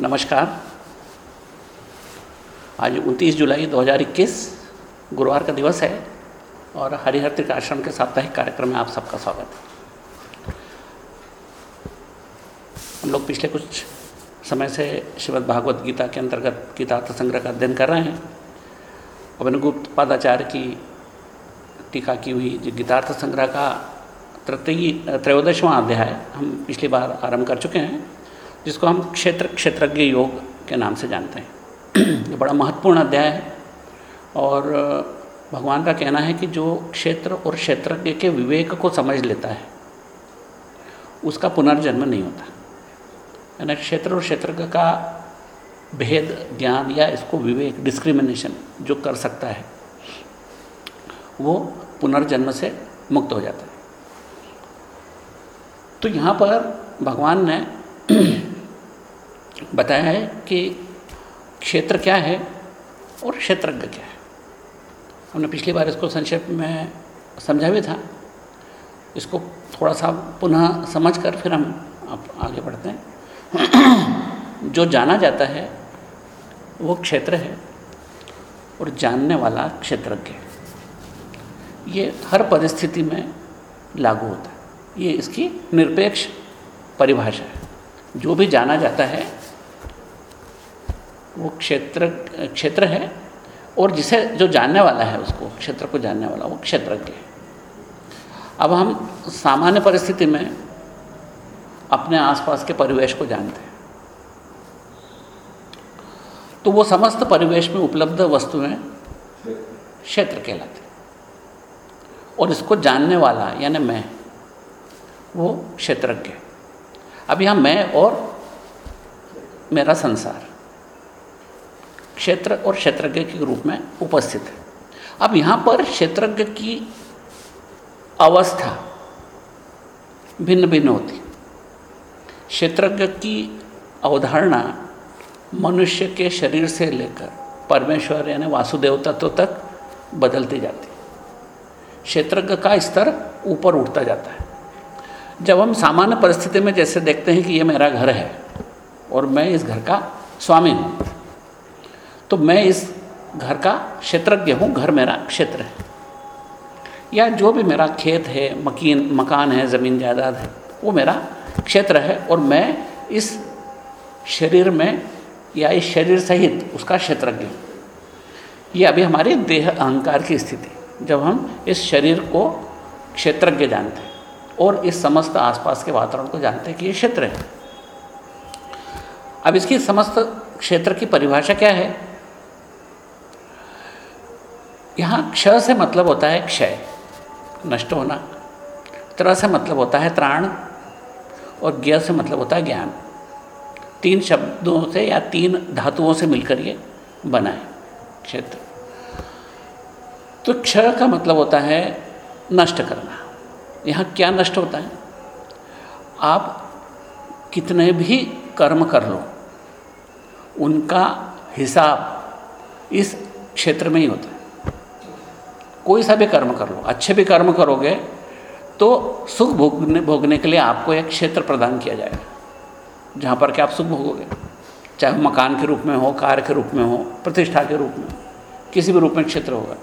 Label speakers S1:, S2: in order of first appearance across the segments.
S1: नमस्कार। आज 29 जुलाई 2021 गुरुवार का दिवस है और हरिहर त्रिक आश्रम के साप्ताहिक कार्यक्रम में आप सबका स्वागत है। हम लोग पिछले कुछ समय से श्रीमद् भागवत गीता के अंतर्गत गीतार्थ संग्रह का अध्ययन कर रहे हैं। अभिनगुप्त पादाचार्य की टीका की हुई जो गीतार्थ संग्रह का तृतीय त्रयोदशवां अध्याय हम पिछली बार आरंभ कर चुके हैं। जिसको हम क्षेत्र, क्षेत्रज्ञ योग के नाम से जानते हैं। ये बड़ा महत्वपूर्ण अध्याय है। और भगवान का कहना है कि जो क्षेत्र और क्षेत्रज्ञ के विवेक को समझ लेता है, उसका पुनर्जन्म नहीं होता। यानी क्षेत्र और क्षेत्रज्ञ का भेद, ज्ञान या इसको विवेक डिस्क्रिमिनेशन जो कर सकता है, वो पुनर्जन्म से मुक्त हो जाता है। तो यहाँ पर भगवान ने बताया है कि क्षेत्र क्या है और क्षेत्रज्ञ क्या है। हमने पिछली बार इसको संक्षेप में समझा भी था। इसको थोड़ा सा पुनः समझ कर फिर हम आप आगे बढ़ते हैं। जो जाना जाता है, वो क्षेत्र है और जानने वाला क्षेत्रज्ञ है। ये हर परिस्थिति में लागू होता है। ये इसकी निरपेक्ष परिभाषा है। जो भी जाना जाता है वो क्षेत्र क्षेत्र है, और जिसे जो जानने वाला है उसको, क्षेत्र को जानने वाला, वो क्षेत्रज्ञ है। अब हम सामान्य परिस्थिति में अपने आसपास के परिवेश को जानते हैं। तो वो समस्त परिवेश में उपलब्ध वस्तुएँ क्षेत्र कहलाते और इसको जानने वाला, यानी मैं, वो क्षेत्रज्ञ अब यहाँ मैं और मेरा संसार। क्षेत्र और क्षेत्रज्ञ के रूप में उपस्थित है। अब यहाँ पर क्षेत्रज्ञ की अवस्था भिन्न भिन्न होती। क्षेत्रज्ञ की अवधारणा मनुष्य के शरीर से लेकर परमेश्वर यानी वासुदेव तत्व तक बदलती जाती। क्षेत्रज्ञ का स्तर ऊपर उठता जाता है। जब हम सामान्य परिस्थिति में जैसे देखते हैं कि ये मेरा घर है और मैं इस घर का स्वामी हूँ तो मैं इस घर का क्षेत्रज्ञ हूँ, घर मेरा क्षेत्र है। या जो भी मेरा खेत है, मकीन, मकान है, ज़मीन जायदाद है, वो मेरा क्षेत्र है और मैं इस शरीर में या इस शरीर सहित उसका क्षेत्रज्ञ हूँ। ये अभी हमारे देह अहंकार की स्थिति, जब हम इस शरीर को क्षेत्रज्ञ जानते हैं और इस समस्त आसपास के वातावरण को जानते हैं कि ये क्षेत्र है। अब इसकी समस्त क्षेत्र की परिभाषा क्या है? यहाँ क्ष से मतलब होता है क्षय, नष्ट होना। त्र से मतलब होता है त्राण और ज्ञ से मतलब होता है ज्ञान। तीन शब्दों से या तीन धातुओं से मिलकर ये बना है क्षेत्र। तो क्ष का मतलब होता है नष्ट करना। यहाँ क्या नष्ट होता है? आप कितने भी कर्म कर लो, उनका हिसाब इस क्षेत्र में ही होता है। कोई सा भी कर्म कर लो, अच्छे भी कर्म करोगे तो सुख भोगने भोगने के लिए आपको एक क्षेत्र प्रदान किया जाएगा, जहाँ पर कि आप सुख भोगोगे। चाहे मकान के रूप में हो, कार के रूप में हो, प्रतिष्ठा के रूप में किसी भी रूप में क्षेत्र होगा।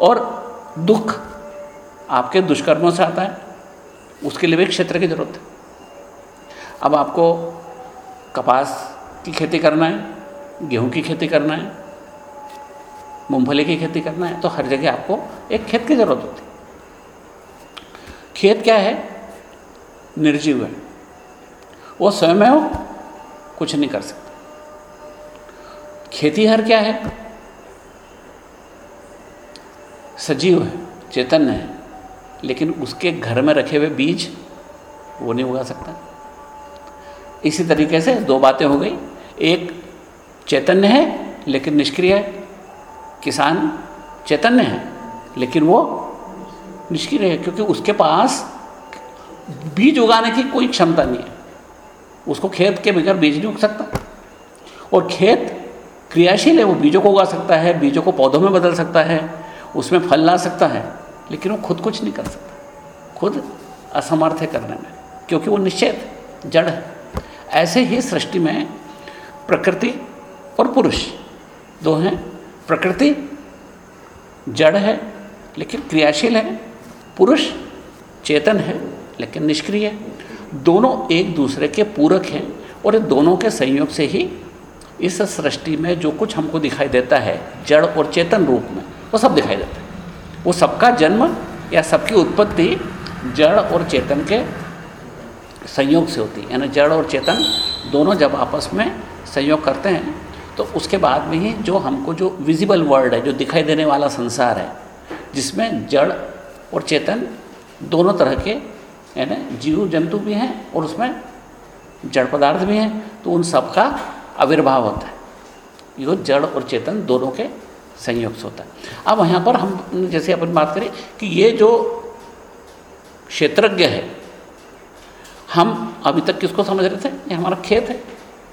S1: और दुख आपके दुष्कर्मों से आता है, उसके लिए भी क्षेत्र की ज़रूरत है। अब आपको कपास की खेती करना है, गेहूँ की खेती करना है मूंगफली की खेती करना है तो हर जगह आपको एक खेत की ज़रूरत होती है। खेत क्या है? निर्जीव है। वो स्वयं हो कुछ नहीं कर सकता। खेती हर क्या है? सजीव है चैतन्य है, लेकिन उसके घर में रखे हुए बीज वो नहीं उगा सकता। इसी तरीके से दो बातें हो गई। एक, चैतन्य है, लेकिन निष्क्रिय है। किसान चैतन्य है, लेकिन वो निष्क्रिय है, क्योंकि उसके पास बीज उगाने की कोई क्षमता नहीं है। उसको खेत के बगैर बीज नहीं उग सकता। और खेत क्रियाशील है, वो बीजों को उगा सकता है, बीजों को पौधों में बदल सकता है, उसमें फल ला सकता है, लेकिन वो खुद कुछ नहीं कर सकता। खुद असमर्थ है करने में, क्योंकि वो निश्चित जड़ है। ऐसे ही सृष्टि में प्रकृति और पुरुष दो हैं। प्रकृति जड़ है, लेकिन क्रियाशील है। पुरुष चेतन है, लेकिन निष्क्रिय। है दोनों एक दूसरे के पूरक हैं और दोनों के संयोग से ही इस सृष्टि में जो कुछ हमको दिखाई देता है, जड़ और चेतन रूप में, वो सब दिखाई देता है। वो सबका जन्म या सबकी उत्पत्ति जड़ और चेतन के संयोग से होती है। यानी जड़ और चेतन दोनों जब आपस में संयोग करते हैं तो उसके बाद में ही जो हमको जो विजिबल वर्ल्ड है, जो दिखाई देने वाला संसार है, जिसमें जड़ और चेतन दोनों तरह के, यानी जीव जंतु भी हैं और उसमें जड़ पदार्थ भी हैं तो उन सब का आविर्भाव होता है। ये जड़ और चेतन दोनों के संयोग से होता है। अब यहाँ पर हम जैसे अपन बात करें कि ये जो क्षेत्रज्ञ है, हम अभी तक किसको समझ रहे थे? ये हमारा खेत है।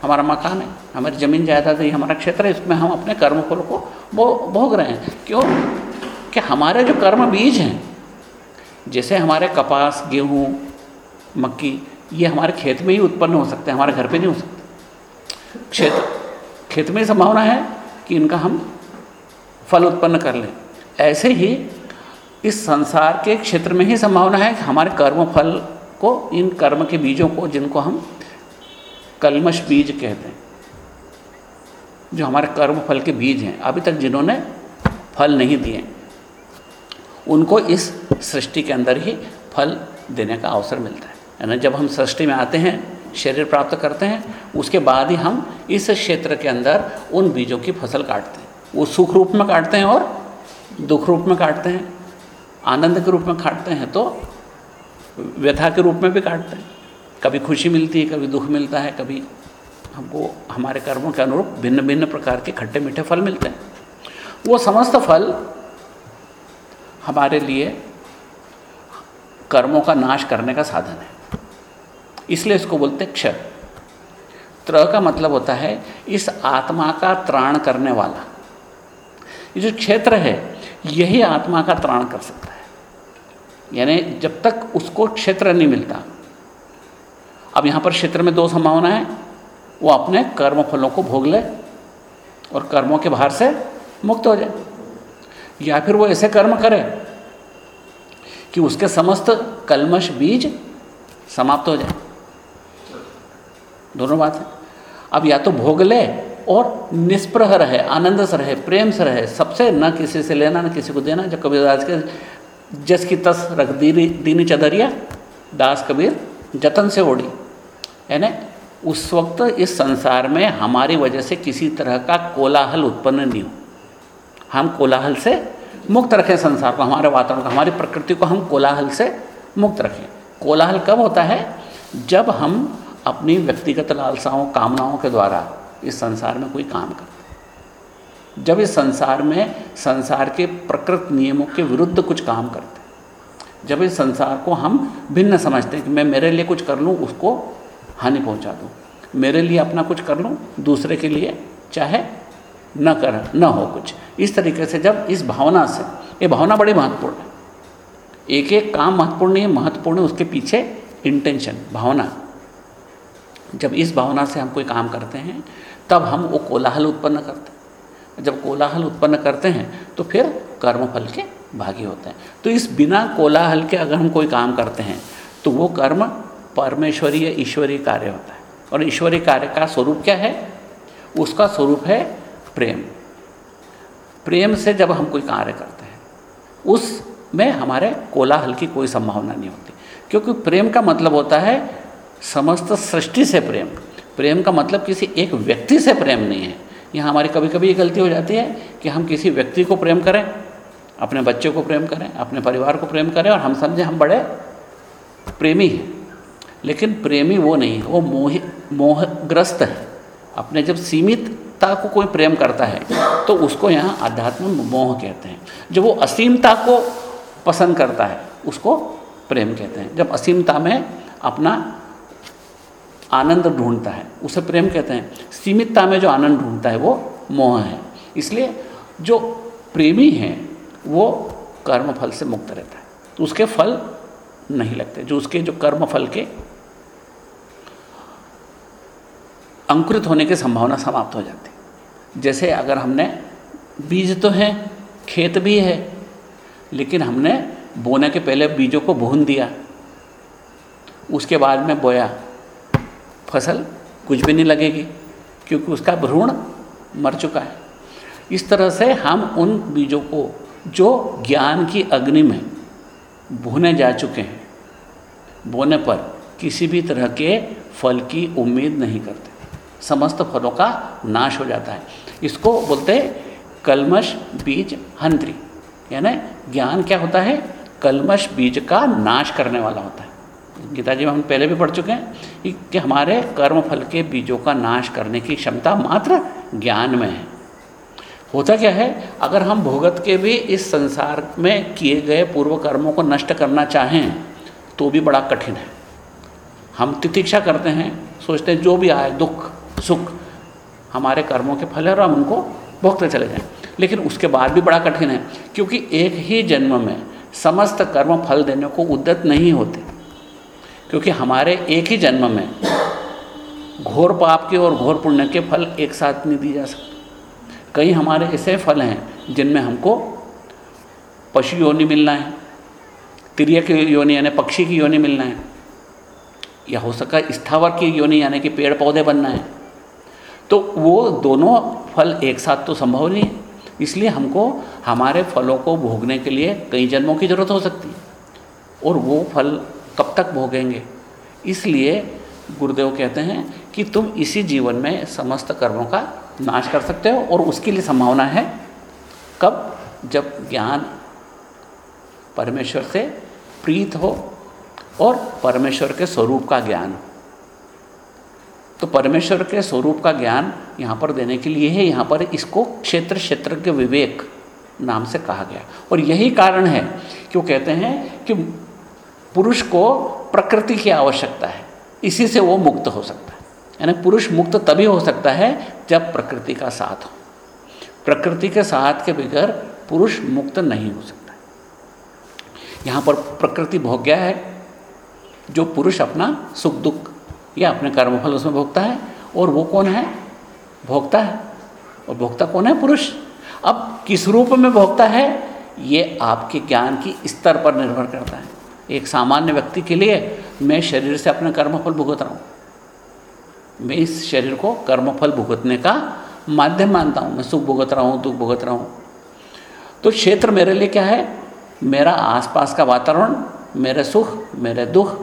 S1: हमारा मकान है, हमारी ज़मीन जायदाद है, ये हमारा क्षेत्र है, इसमें हम अपने कर्मफल को भोग रहे हैं। क्यों? कि हमारे जो कर्म बीज हैं, जैसे हमारे कपास, गेहूँ, मक्की, ये हमारे खेत में ही उत्पन्न हो सकते हैं, हमारे घर पे नहीं हो सकते। क्षेत्र खेत में संभावना है कि इनका हम फल उत्पन्न कर लें। ऐसे ही इस संसार के क्षेत्र में ही संभावना है कि हमारे कर्म फल को, इन कर्म के बीजों को, जिनको हम कलमश बीज कहते हैं, जो हमारे कर्म फल के बीज हैं। अभी तक जिन्होंने फल नहीं दिए, उनको इस सृष्टि के अंदर ही फल देने का अवसर मिलता है। यानी जब हम सृष्टि में आते हैं, शरीर प्राप्त करते हैं, उसके बाद ही हम इस क्षेत्र के अंदर उन बीजों की फ़सल काटते हैं। वो सुख रूप में काटते हैं और दुख रूप में काटते हैं। आनंद के रूप में काटते हैं तो व्यथा के रूप में भी काटते हैं। कभी खुशी मिलती है, कभी दुख मिलता है, कभी हमको, हमारे कर्मों के अनुरूप भिन्न भिन्न प्रकार के खट्टे मीठे फल मिलते हैं। वो समस्त फल हमारे लिए कर्मों का नाश करने का साधन है। इसलिए इसको बोलते क्षय। त्र का मतलब होता है, इस आत्मा का त्राण करने वाला। ये जो क्षेत्र है, यही आत्मा का त्राण कर सकता है। यानी जब तक उसको क्षेत्र नहीं मिलता अब यहाँ पर क्षेत्र में दो संभावना है। वो अपने कर्म फलों को भोग ले और कर्मों के भार से मुक्त हो जाए। या फिर वो ऐसे कर्म करे कि उसके समस्त कलमश बीज समाप्त हो जाए। दोनों बात है। अब या तो भोग ले और निष्प्रह रहे, आनंद से रहे, प्रेम से रहे, सबसे न किसी से लेना, न किसी को देना, जब कबीर दास के जस की तस रख दीनी दीनी चदरिया, दास कबीर जतन से ओढ़ी। यानी उस वक्त इस संसार में हमारी वजह से किसी तरह का कोलाहल उत्पन्न नहीं हो। हम कोलाहल से मुक्त रखें संसार को, हमारे वातावरण को, हमारी प्रकृति को हम कोलाहल से मुक्त रखें। कोलाहल कब होता है? जब हम अपनी व्यक्तिगत लालसाओं, कामनाओं के द्वारा इस संसार में कोई काम करते जब इस संसार में संसार के प्रकृत नियमों के विरुद्ध कुछ काम करते जब इस संसार को हम भिन्न समझते हैं कि मैं मेरे लिए कुछ कर लूँ, उसको हानि पहुँचा दूँ। मेरे लिए अपना कुछ कर लूँ, दूसरे के लिए चाहे न कर, न हो कुछ। इस तरीके से जब इस भावना से, ये भावना बड़ी महत्वपूर्ण है। एक एक काम महत्वपूर्ण नहीं है, महत्वपूर्ण उसके पीछे इंटेंशन भावना। जब इस भावना से हम कोई काम करते हैं, तब हम वो कोलाहल उत्पन्न करते हैं। जब कोलाहल उत्पन्न करते हैं तो फिर कर्मफल के भागी होते हैं। तो इस बिना कोलाहल के अगर हम कोई काम करते हैं तो वो कर्म परमेश्वरीय ईश्वरीय कार्य होता है। और ईश्वरीय कार्य का स्वरूप क्या है? उसका स्वरूप है प्रेम। प्रेम से जब हम कोई कार्य करते हैं, उसमें हमारे कोलाहल की कोई संभावना नहीं होती। क्योंकि प्रेम का मतलब होता है समस्त सृष्टि से प्रेम। प्रेम का मतलब किसी एक व्यक्ति से प्रेम नहीं है। यहाँ हमारी कभी कभी ये गलती हो जाती है कि हम किसी व्यक्ति को प्रेम करें, अपने बच्चे को प्रेम करें, अपने परिवार को प्रेम करें, और हम समझें हम बड़े प्रेमी हैं। लेकिन प्रेमी वो नहीं है, वो मोह, मोहग्रस्त है। अपने जब सीमितता को कोई प्रेम करता है तो उसको यहाँ अध्यात्म मोह कहते हैं। जब वो असीमता को पसंद करता है, उसको प्रेम कहते हैं। जब असीमता में अपना आनंद ढूंढता है, उसे प्रेम कहते हैं। सीमितता में जो आनंद ढूंढता है, वो मोह है। इसलिए जो प्रेमी हैं, वो कर्म फल से मुक्त रहता है। तो उसके फल नहीं लगते। जो उसके, जो कर्म फल के अंकुरित होने की संभावना समाप्त हो जाती। जैसे अगर हमने बीज तो हैं, खेत भी है, लेकिन हमने बोने के पहले बीजों को भून दिया, उसके बाद में बोया, फ़सल कुछ भी नहीं लगेगी, क्योंकि उसका भ्रूण मर चुका है। इस तरह से हम उन बीजों को, जो ज्ञान की अग्नि में भुने जा चुके हैं, बोने पर किसी भी तरह के फल की उम्मीद नहीं करते। समस्त फलों का नाश हो जाता है। इसको बोलते हैं कलमश बीज हंत्री यानी ज्ञान क्या होता है? कलमश बीज का नाश करने वाला होता है। गीता जी में हम पहले भी पढ़ चुके हैं कि हमारे कर्म फल के बीजों का नाश करने की क्षमता मात्र ज्ञान में है। होता क्या है? अगर हम भोगत के भी इस संसार में किए गए पूर्व कर्मों को नष्ट करना चाहें तो भी बड़ा कठिन है। हम तितिक्षा करते हैं, सोचते हैं, जो भी आए दुख सुख, हमारे कर्मों के फल है और हम उनको भोगते चले जाएँ। लेकिन उसके बाद भी बड़ा कठिन है, क्योंकि एक ही जन्म में समस्त कर्म फल देने को उद्दत नहीं होते। क्योंकि हमारे एक ही जन्म में घोर पाप के और घोर पुण्य के फल एक साथ नहीं दिए जा सकते। कई हमारे ऐसे फल हैं, जिनमें हमको पशु योनि मिलना है, तिरिय की योनि यानी पक्षी की योनि मिलना है, या हो सका स्थावर की योनि यानी कि पेड़ पौधे बनना है। तो वो दोनों फल एक साथ तो संभव नहीं है। इसलिए हमको, हमारे फलों को भोगने के लिए कई जन्मों की ज़रूरत हो सकती है। और वो फल कब तक भोगेंगे? इसलिए गुरुदेव कहते हैं कि तुम इसी जीवन में समस्त कर्मों का नाश कर सकते हो और उसके लिए संभावना है। कब? जब ज्ञान परमेश्वर से प्रीत हो और परमेश्वर के स्वरूप का ज्ञान हो। तो परमेश्वर के स्वरूप का ज्ञान यहाँ पर देने के लिए है। यहाँ पर इसको क्षेत्र क्षेत्र के विवेक नाम से कहा गया। और यही कारण है कि वो कहते हैं कि पुरुष को प्रकृति की आवश्यकता है। इसी से वो मुक्त हो सकता है। यानी पुरुष मुक्त तभी हो सकता है जब प्रकृति का साथ हो। प्रकृति के साथ के बगैर पुरुष मुक्त नहीं हो सकता यहाँ पर प्रकृति भोग्या है, जो पुरुष अपना सुख दुख या अपने कर्मफल उसमें भोगता है, और वो कौन है? भोगता है। और भोगता कौन है? पुरुष। अब किस रूप में भोगता है? ये आपके ज्ञान की स्तर पर निर्भर करता है। एक सामान्य व्यक्ति के लिए मैं शरीर से अपने कर्मफल भुगत रहा हूँ। मैं इस शरीर को कर्मफल भुगतने का माध्यम मानता हूँ। मैं सुख भुगत रहा हूँ, दुख भुगत रहा हूँ। तो क्षेत्र मेरे लिए क्या है? मेरा आसपास का वातावरण, मेरे सुख, मेरे दुख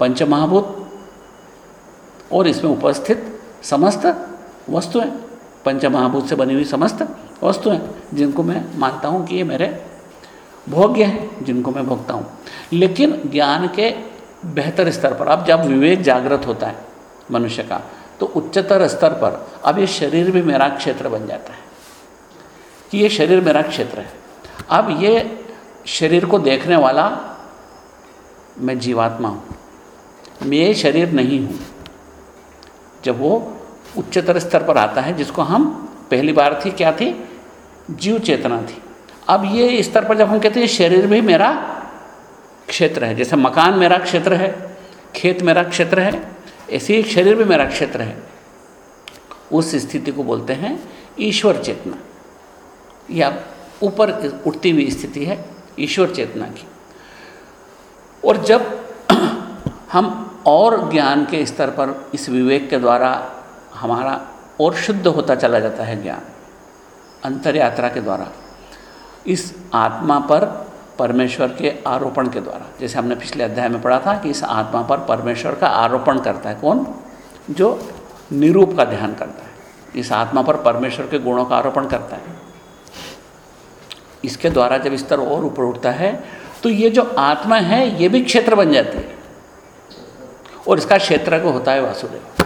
S1: पंच महाभूत और इसमें उपस्थित समस्त वस्तुएँ पंच महाभूत से बनी हुई समस्त वस्तुएँ, जिनको मैं मानता हूँ कि ये मेरे भोग्य हैं, जिनको मैं भोगता हूँ। लेकिन ज्ञान के बेहतर स्तर पर, अब जब विवेक जागृत होता है मनुष्य का तो उच्चतर स्तर पर, अब ये शरीर भी मेरा क्षेत्र बन जाता है। कि ये शरीर मेरा क्षेत्र है। अब ये शरीर को देखने वाला मैं जीवात्मा हूँ। मैं ये शरीर नहीं हूँ। जब वो उच्चतर स्तर पर आता है, जिसको हम पहली बार थी, क्या थी? जीव चेतना थी। अब ये स्तर पर जब हम कहते हैं शरीर भी मेरा क्षेत्र है। जैसे मकान मेरा क्षेत्र है, खेत मेरा क्षेत्र है, ऐसे ही शरीर भी मेरा क्षेत्र है। उस स्थिति को बोलते हैं ईश्वर चेतना। या ऊपर उठती हुई स्थिति है ईश्वर चेतना की। और जब हम और ज्ञान के स्तर पर इस विवेक के द्वारा हमारा और शुद्ध होता चला जाता है ज्ञान अंतर यात्रा के द्वारा। इस आत्मा पर परमेश्वर के आरोपण के द्वारा। जैसे हमने पिछले अध्याय में पढ़ा था कि इस आत्मा पर परमेश्वर का आरोपण करता है कौन? जो निरूप का ध्यान करता है। इस आत्मा पर परमेश्वर के गुणों का आरोपण करता है। इसके द्वारा जब स्तर और ऊपर उठता है तो ये जो आत्मा है, ये भी क्षेत्र बन जाती है। और इसका क्षेत्र को होता है वासुदेव।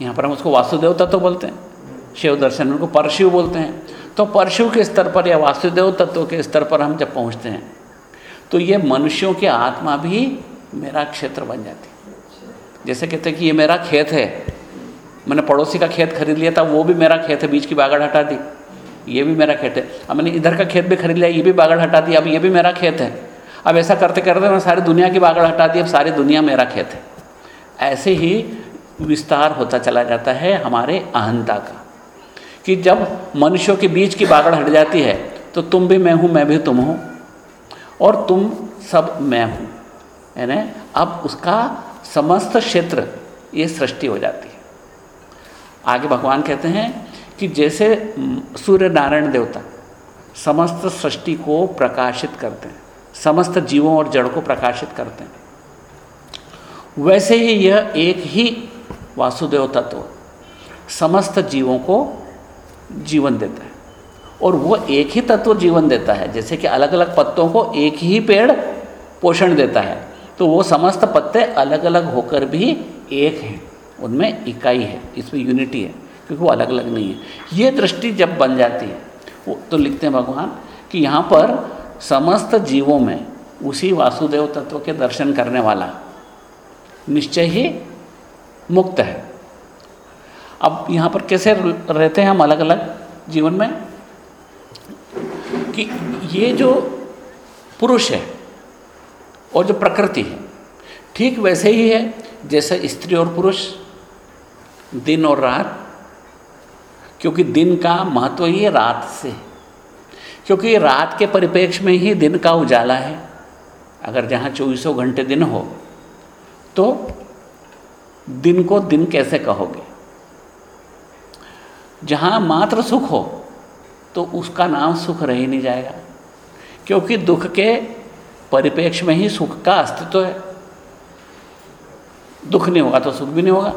S1: यहाँ पर हम उसको वासुदेव तत्व तो बोलते हैं, शिव दर्शन उनको परशिव बोलते हैं। तो परशु के स्तर पर या वासुदेव तत्व के स्तर पर हम जब पहुँचते हैं तो ये मनुष्यों की आत्मा भी मेरा क्षेत्र बन जाती जैसे कहते हैं कि ये मेरा खेत है, मैंने पड़ोसी का खेत खरीद लिया था, वो भी मेरा खेत है, बीच की बागड़ हटा दी, ये भी मेरा खेत है। अब मैंने इधर का खेत भी खरीद लिया, ये भी बागड़ हटा दी, अब ये भी मेरा खेत है। अब ऐसा करते करते मैं सारी दुनिया की बागड़ हटा दी, अब सारी दुनिया मेरा खेत है। ऐसे ही विस्तार होता चला जाता है हमारे अहंता का, कि जब मनुष्यों के बीच की बागड़ हट जाती है तो तुम भी मैं हूँ, मैं भी तुम हूँ, और तुम सब मैं हूँ। यानी अब उसका समस्त क्षेत्र, ये सृष्टि हो जाती है। आगे भगवान कहते हैं कि जैसे सूर्य नारायण देवता, समस्त सृष्टि को प्रकाशित करते हैं। समस्त जीवों और जड़ को प्रकाशित करते हैं। वैसे ही यह एक ही वासुदेव तत्व समस्त जीवों को जीवन देता है। और वो एक ही तत्व जीवन देता है। जैसे कि अलग अलग पत्तों को एक ही पेड़ पोषण देता है तो वो समस्त पत्ते अलग अलग होकर भी एक हैं। उनमें इकाई है, इसमें यूनिटी है, क्योंकि वो अलग अलग नहीं है। ये दृष्टि जब बन जाती है, वो तो लिखते हैं भगवान कि यहाँ पर समस्त जीवों में उसी वासुदेव तत्व के दर्शन करने वाला निश्चय ही मुक्त है। अब यहाँ पर कैसे रहते हैं हम अलग अलग जीवन में? कि ये जो पुरुष है और जो प्रकृति है, ठीक वैसे ही है जैसे स्त्री और पुरुष, दिन और रात, क्योंकि दिन का महत्व ही है रात से। क्योंकि रात के परिप्रेक्ष्य में ही दिन का उजाला है। अगर जहाँ चौबीसों घंटे दिन हो तो दिन को दिन कैसे कहोगे? जहाँ मात्र सुख हो तो उसका नाम सुख रह ही नहीं जाएगा। क्योंकि दुख के परिप्रेक्ष्य में ही सुख का अस्तित्व है। दुख नहीं होगा तो सुख भी नहीं होगा।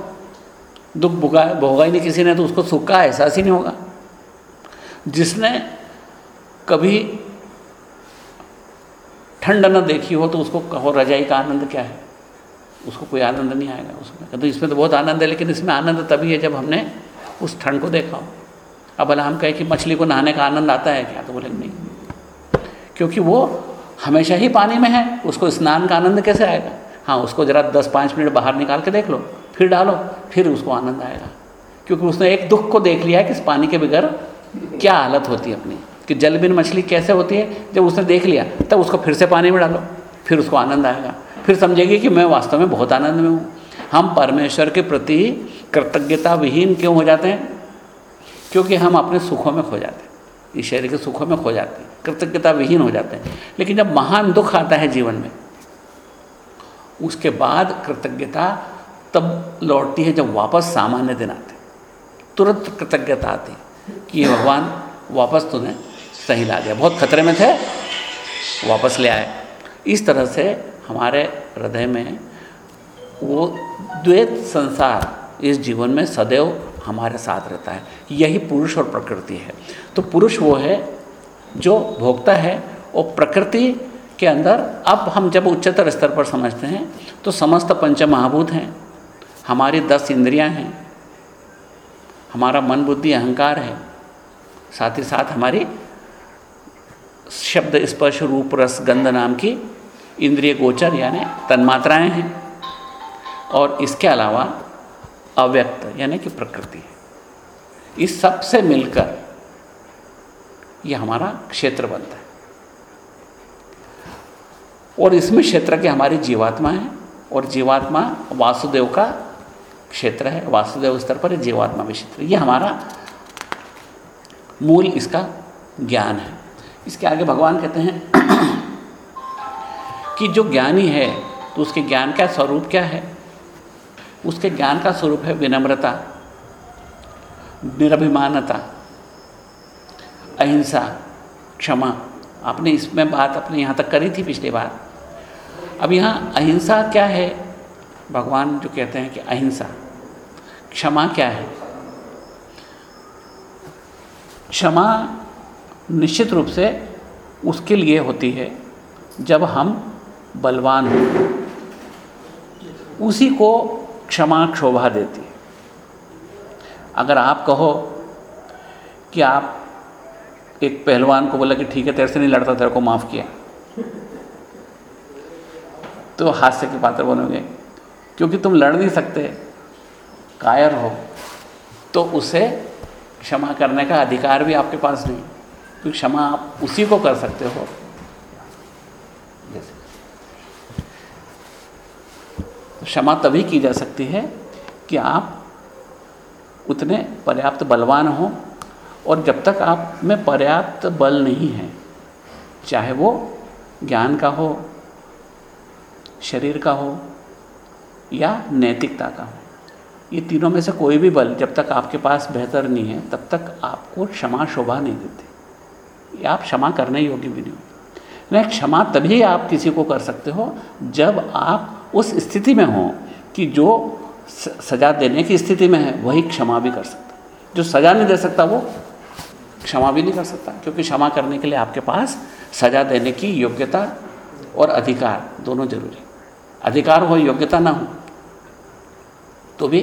S1: दुख भोगा ही नहीं किसी ने तो उसको सुख का एहसास ही नहीं होगा। जिसने कभी ठंड न देखी हो तो उसको कहो, रजाई का आनंद क्या है? उसको कोई आनंद नहीं आएगा उसमें। तो इसमें तो बहुत आनंद है, लेकिन इसमें आनंद तभी है जब हमने उस ठंड को देखा हो। अब भला हम कहें कि मछली को नहाने का आनंद आता है क्या? तो बोले, नहीं। क्योंकि वो हमेशा ही पानी में है, उसको स्नान का आनंद कैसे आएगा? हाँ उसको ज़रा दस पाँच मिनट बाहर निकाल के देख लो, फिर डालो, फिर उसको आनंद आएगा। क्योंकि उसने एक दुख को देख लिया है कि इस पानी के बगैर क्या हालत होती है अपनी। कि जल बिन मछली कैसे होती है? जब उसने देख लिया, तब उसको फिर से पानी में डालो, फिर उसको आनंद आएगा। फिर समझेगी कि मैं वास्तव में बहुत आनंद में हूँ। हम परमेश्वर के प्रति कृतज्ञता विहीन क्यों हो जाते हैं? क्योंकि हम अपने सुखों में खो जाते हैं। इस शरीर के सुखों में खो जाते हैं कृतज्ञता विहीन हो जाते हैं। लेकिन जब महान दुख आता है जीवन में, उसके बाद कृतज्ञता तब लौटती है जब वापस सामान्य दिन आते तुरंत कृतज्ञता आती कि भगवान, वापस तुम्हें सही ला दिया। बहुत खतरे में थे, वापस ले आए। इस तरह से हमारे हृदय में वो द्वैत संसार इस जीवन में सदैव हमारे साथ रहता है। यही पुरुष और प्रकृति है। तो पुरुष वो है जो भोगता है और प्रकृति के अंदर अब हम जब उच्चतर स्तर पर समझते हैं तो समस्त पंच महाभूत हैं। हमारी दस इंद्रियाँ हैं। हमारा मन बुद्धि अहंकार है। साथ ही साथ हमारी शब्द स्पर्श रूप रस गंध नाम की इंद्रिय गोचर यानी तन्मात्राएँ हैं। और इसके अलावा अव्यक्त यानी कि प्रकृति है। इस सबसे मिलकर ये हमारा क्षेत्र बनता है। और इसमें क्षेत्र के हमारी जीवात्मा है और जीवात्मा वासुदेव का क्षेत्र है। वासुदेव स्तर पर जीवात्मा भी क्षेत्र ये हमारा मूल इसका ज्ञान है। इसके आगे भगवान कहते हैं कि जो ज्ञानी है तो उसके ज्ञान का स्वरूप क्या है? उसके ज्ञान का स्वरूप है विनम्रता, निरभिमानता, अहिंसा, क्षमा। आपने इसमें बात अपने यहाँ तक करी थी पिछली बार। अब यहाँ अहिंसा क्या है? भगवान जो कहते हैं कि अहिंसा। क्षमा क्या है? क्षमा निश्चित रूप से उसके लिए होती है, जब हम बलवान हों। उसी को क्षमा क्षोभा देती है। अगर आप कहो कि आप एक पहलवान को बोला कि ठीक है, तेरे से नहीं लड़ता, तेरे को माफ़ किया तो हास्य के पात्र बनोगे। क्योंकि तुम लड़ नहीं सकते, कायर हो तो उसे क्षमा करने का अधिकार भी आपके पास नहीं। क्योंकि क्षमा आप उसी को कर सकते हो। जैसे क्षमा तभी की जा सकती है कि आप उतने पर्याप्त बलवान हों और जब तक आप में पर्याप्त बल नहीं है चाहे वो ज्ञान का हो शरीर का हो या नैतिकता का हो ये तीनों में से कोई भी बल जब तक आपके पास बेहतर नहीं है तब तक आपको क्षमा शोभा नहीं देती। आप क्षमा करने योग्य भी नहीं हो नहीं क्षमा तभी आप किसी को कर सकते हो जब आप उस स्थिति में हो कि जो सजा देने की स्थिति में है, वही क्षमा भी कर सकता जो सजा नहीं दे सकता वो क्षमा भी नहीं कर सकता, क्योंकि क्षमा करने के लिए आपके पास सजा देने की योग्यता और अधिकार दोनों ज़रूरी अधिकार हो, योग्यता ना हो तो भी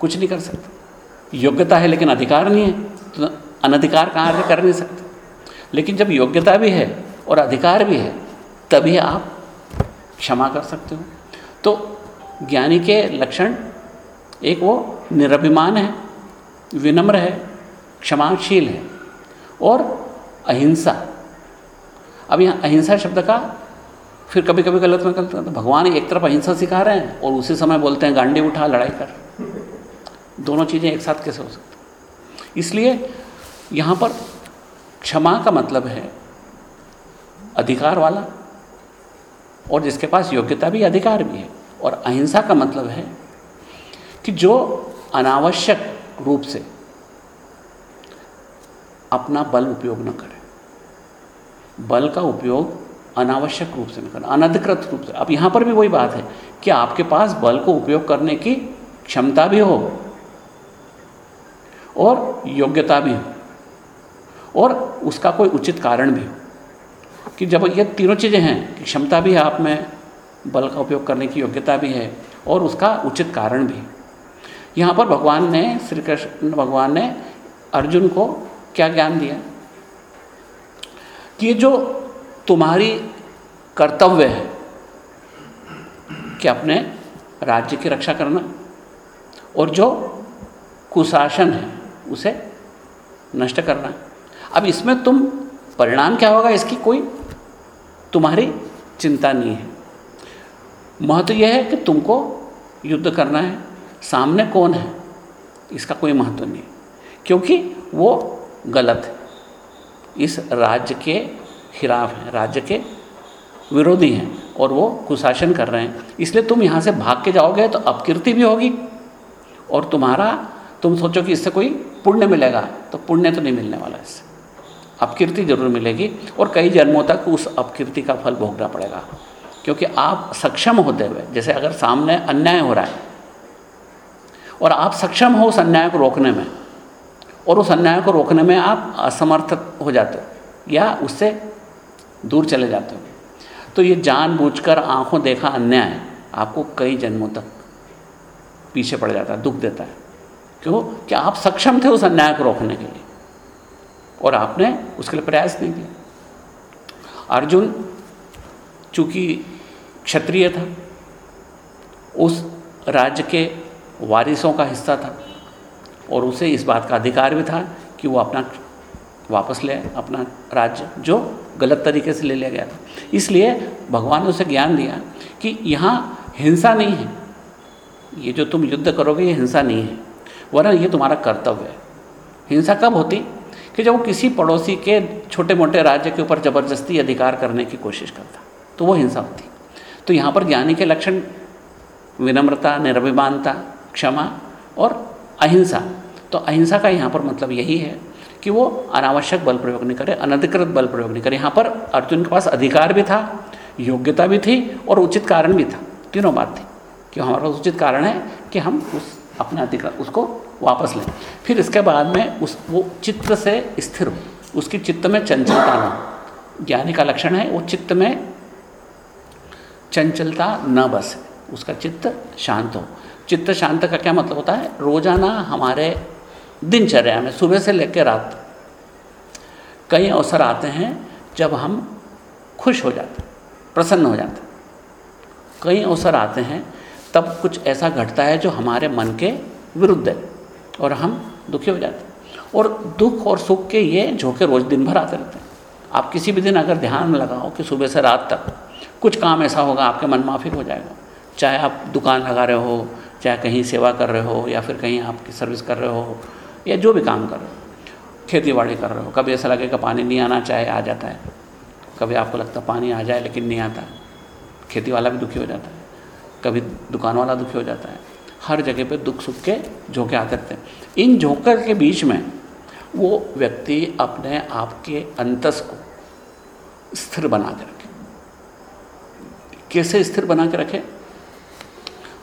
S1: कुछ नहीं कर सकते। योग्यता है लेकिन अधिकार नहीं है तो अनधिकार कहाँ आगे कर नहीं सकते? लेकिन जब योग्यता भी है और अधिकार भी है, तभी आप क्षमा कर सकते हो। तो ज्ञानी के लक्षण, एक वो निरभिमान है, विनम्र है, क्षमाशील है और अहिंसा। अब यहाँ अहिंसा शब्द का फिर कभी कभी गलत में गलत तो भगवान एक तरफ़ अहिंसा सिखा रहे हैं और उसी समय बोलते हैं, गांडी उठा, लड़ाई कर। दोनों चीज़ें एक साथ कैसे हो सकती इसलिए यहाँ पर क्षमा का मतलब है अधिकार वाला, और जिसके पास योग्यता भी अधिकार भी है। और अहिंसा का मतलब है कि जो अनावश्यक रूप से अपना बल उपयोग न करे, बल का उपयोग अनावश्यक रूप से न करना अनधिकृत रूप से। अब यहाँ पर भी वही बात है कि आपके पास बल को उपयोग करने की क्षमता भी हो और योग्यता भी हो। और उसका कोई उचित कारण भी हो। कि जब ये तीनों चीज़ें हैं, कि क्षमता भी है आप में, बल का उपयोग करने की योग्यता भी है, और उसका उचित कारण भी। यहाँ पर भगवान ने, श्री कृष्ण भगवान ने अर्जुन को क्या ज्ञान दिया? कि जो तुम्हारी कर्तव्य है, कि अपने राज्य की रक्षा करना, और जो कुशासन है, उसे नष्ट करना। अब इसमें तुम परिणाम क्या होगा? इसकी कोई तुम्हारी चिंता नहीं है। महत्व यह है कि तुमको युद्ध करना है। सामने कौन है? इसका कोई महत्व नहीं क्योंकि वो गलत है। इस राज्य के खिलाफ हैं। राज्य के विरोधी हैं और वो कुशासन कर रहे हैं। इसलिए तुम यहाँ से भाग के जाओगे तो अपकीर्ति भी होगी और तुम्हारा, तुम सोचो कि इससे कोई पुण्य मिलेगा तो पुण्य तो नहीं मिलने वाला इससे। अपकीर्ति ज़रूर मिलेगी और कई जन्मों तक उस अपकीर्ति का फल भोगना पड़ेगा। क्योंकि आप सक्षम होते हुए, जैसे अगर सामने अन्याय हो रहा है, और आप सक्षम हो उस अन्याय को रोकने में, और उस अन्याय को रोकने में आप असमर्थ हो जाते हो, या उससे दूर चले जाते हो। तो ये जानबूझकर आँखों देखा अन्याय आपको कई जन्मों तक पीछे पड़ जाता है, दुख देता है। क्यों? कि आप सक्षम थे उस अन्याय को रोकने के लिए। और आपने उसके लिए प्रयास नहीं किया। अर्जुन, चूँकि क्षत्रिय था, उस राज्य के वारिसों का हिस्सा था और उसे इस बात का अधिकार भी था कि वो अपना वापस ले, अपना राज्य जो गलत तरीके से ले लिया गया था। इसलिए भगवान ने उसे ज्ञान दिया कि यहाँ हिंसा नहीं है। ये जो तुम युद्ध करोगे, ये हिंसा नहीं है, वरना ये तुम्हारा कर्तव्य है। हिंसा कब होती? कि जब वो किसी पड़ोसी के छोटे मोटे राज्य के ऊपर ज़बरदस्ती अधिकार करने की कोशिश करता तो वो हिंसा होती। तो यहाँ पर ज्ञानी के लक्षण, विनम्रता निरभिमानता क्षमा और अहिंसा। तो अहिंसा का यहाँ पर मतलब यही है कि वो अनावश्यक बल प्रयोग नहीं करे, अनधिकृत बल प्रयोग नहीं करे। यहाँ पर अर्जुन के पास अधिकार भी था, योग्यता भी थी और उचित कारण भी था। तीनों बात थी कि हमारा उचित कारण है कि हम उस अपना अधिकार, उसको वापस लें। फिर इसके बाद में उस, वो चित्त से स्थिर हो। उसकी चित्त में चंचलता न ज्ञानी का लक्षण है, वो चित्त में चंचलता न बसे। उसका चित्त शांत हो। चित्त शांत का क्या मतलब होता है? रोज़ाना हमारे दिनचर्या में सुबह से लेकर रात कई अवसर आते हैं जब हम खुश हो जाते प्रसन्न हो जाते कई अवसर आते हैं तब कुछ ऐसा घटता है जो हमारे मन के विरुद्ध है। और हम दुखी हो जाते हैं। और दुख और सुख के ये झोंके रोज दिन भर आते रहते हैं। आप किसी भी दिन अगर ध्यान में लगाओ कि सुबह से रात तक कुछ काम ऐसा होगा, आपके मन माफिक हो जाएगा। चाहे आप दुकान लगा रहे हो, चाहे कहीं सेवा कर रहे हो, या फिर कहीं आपकी सर्विस कर रहे हो, या जो भी काम कर रहे हो, खेती बाड़ी कर रहे हो, कभी ऐसा लगेगा पानी नहीं आना चाहे, आ जाता है। कभी आपको लगता पानी आ जाए, लेकिन नहीं आता। खेती वाला भी दुखी हो जाता है। कभी दुकान वाला दुखी हो जाता है। हर जगह पे दुख सुख के झोंके आते रहते हैं। इन झोंकर के बीच में वो व्यक्ति अपने आप के अंतस को स्थिर बना के रखे। कैसे स्थिर बना के रखे?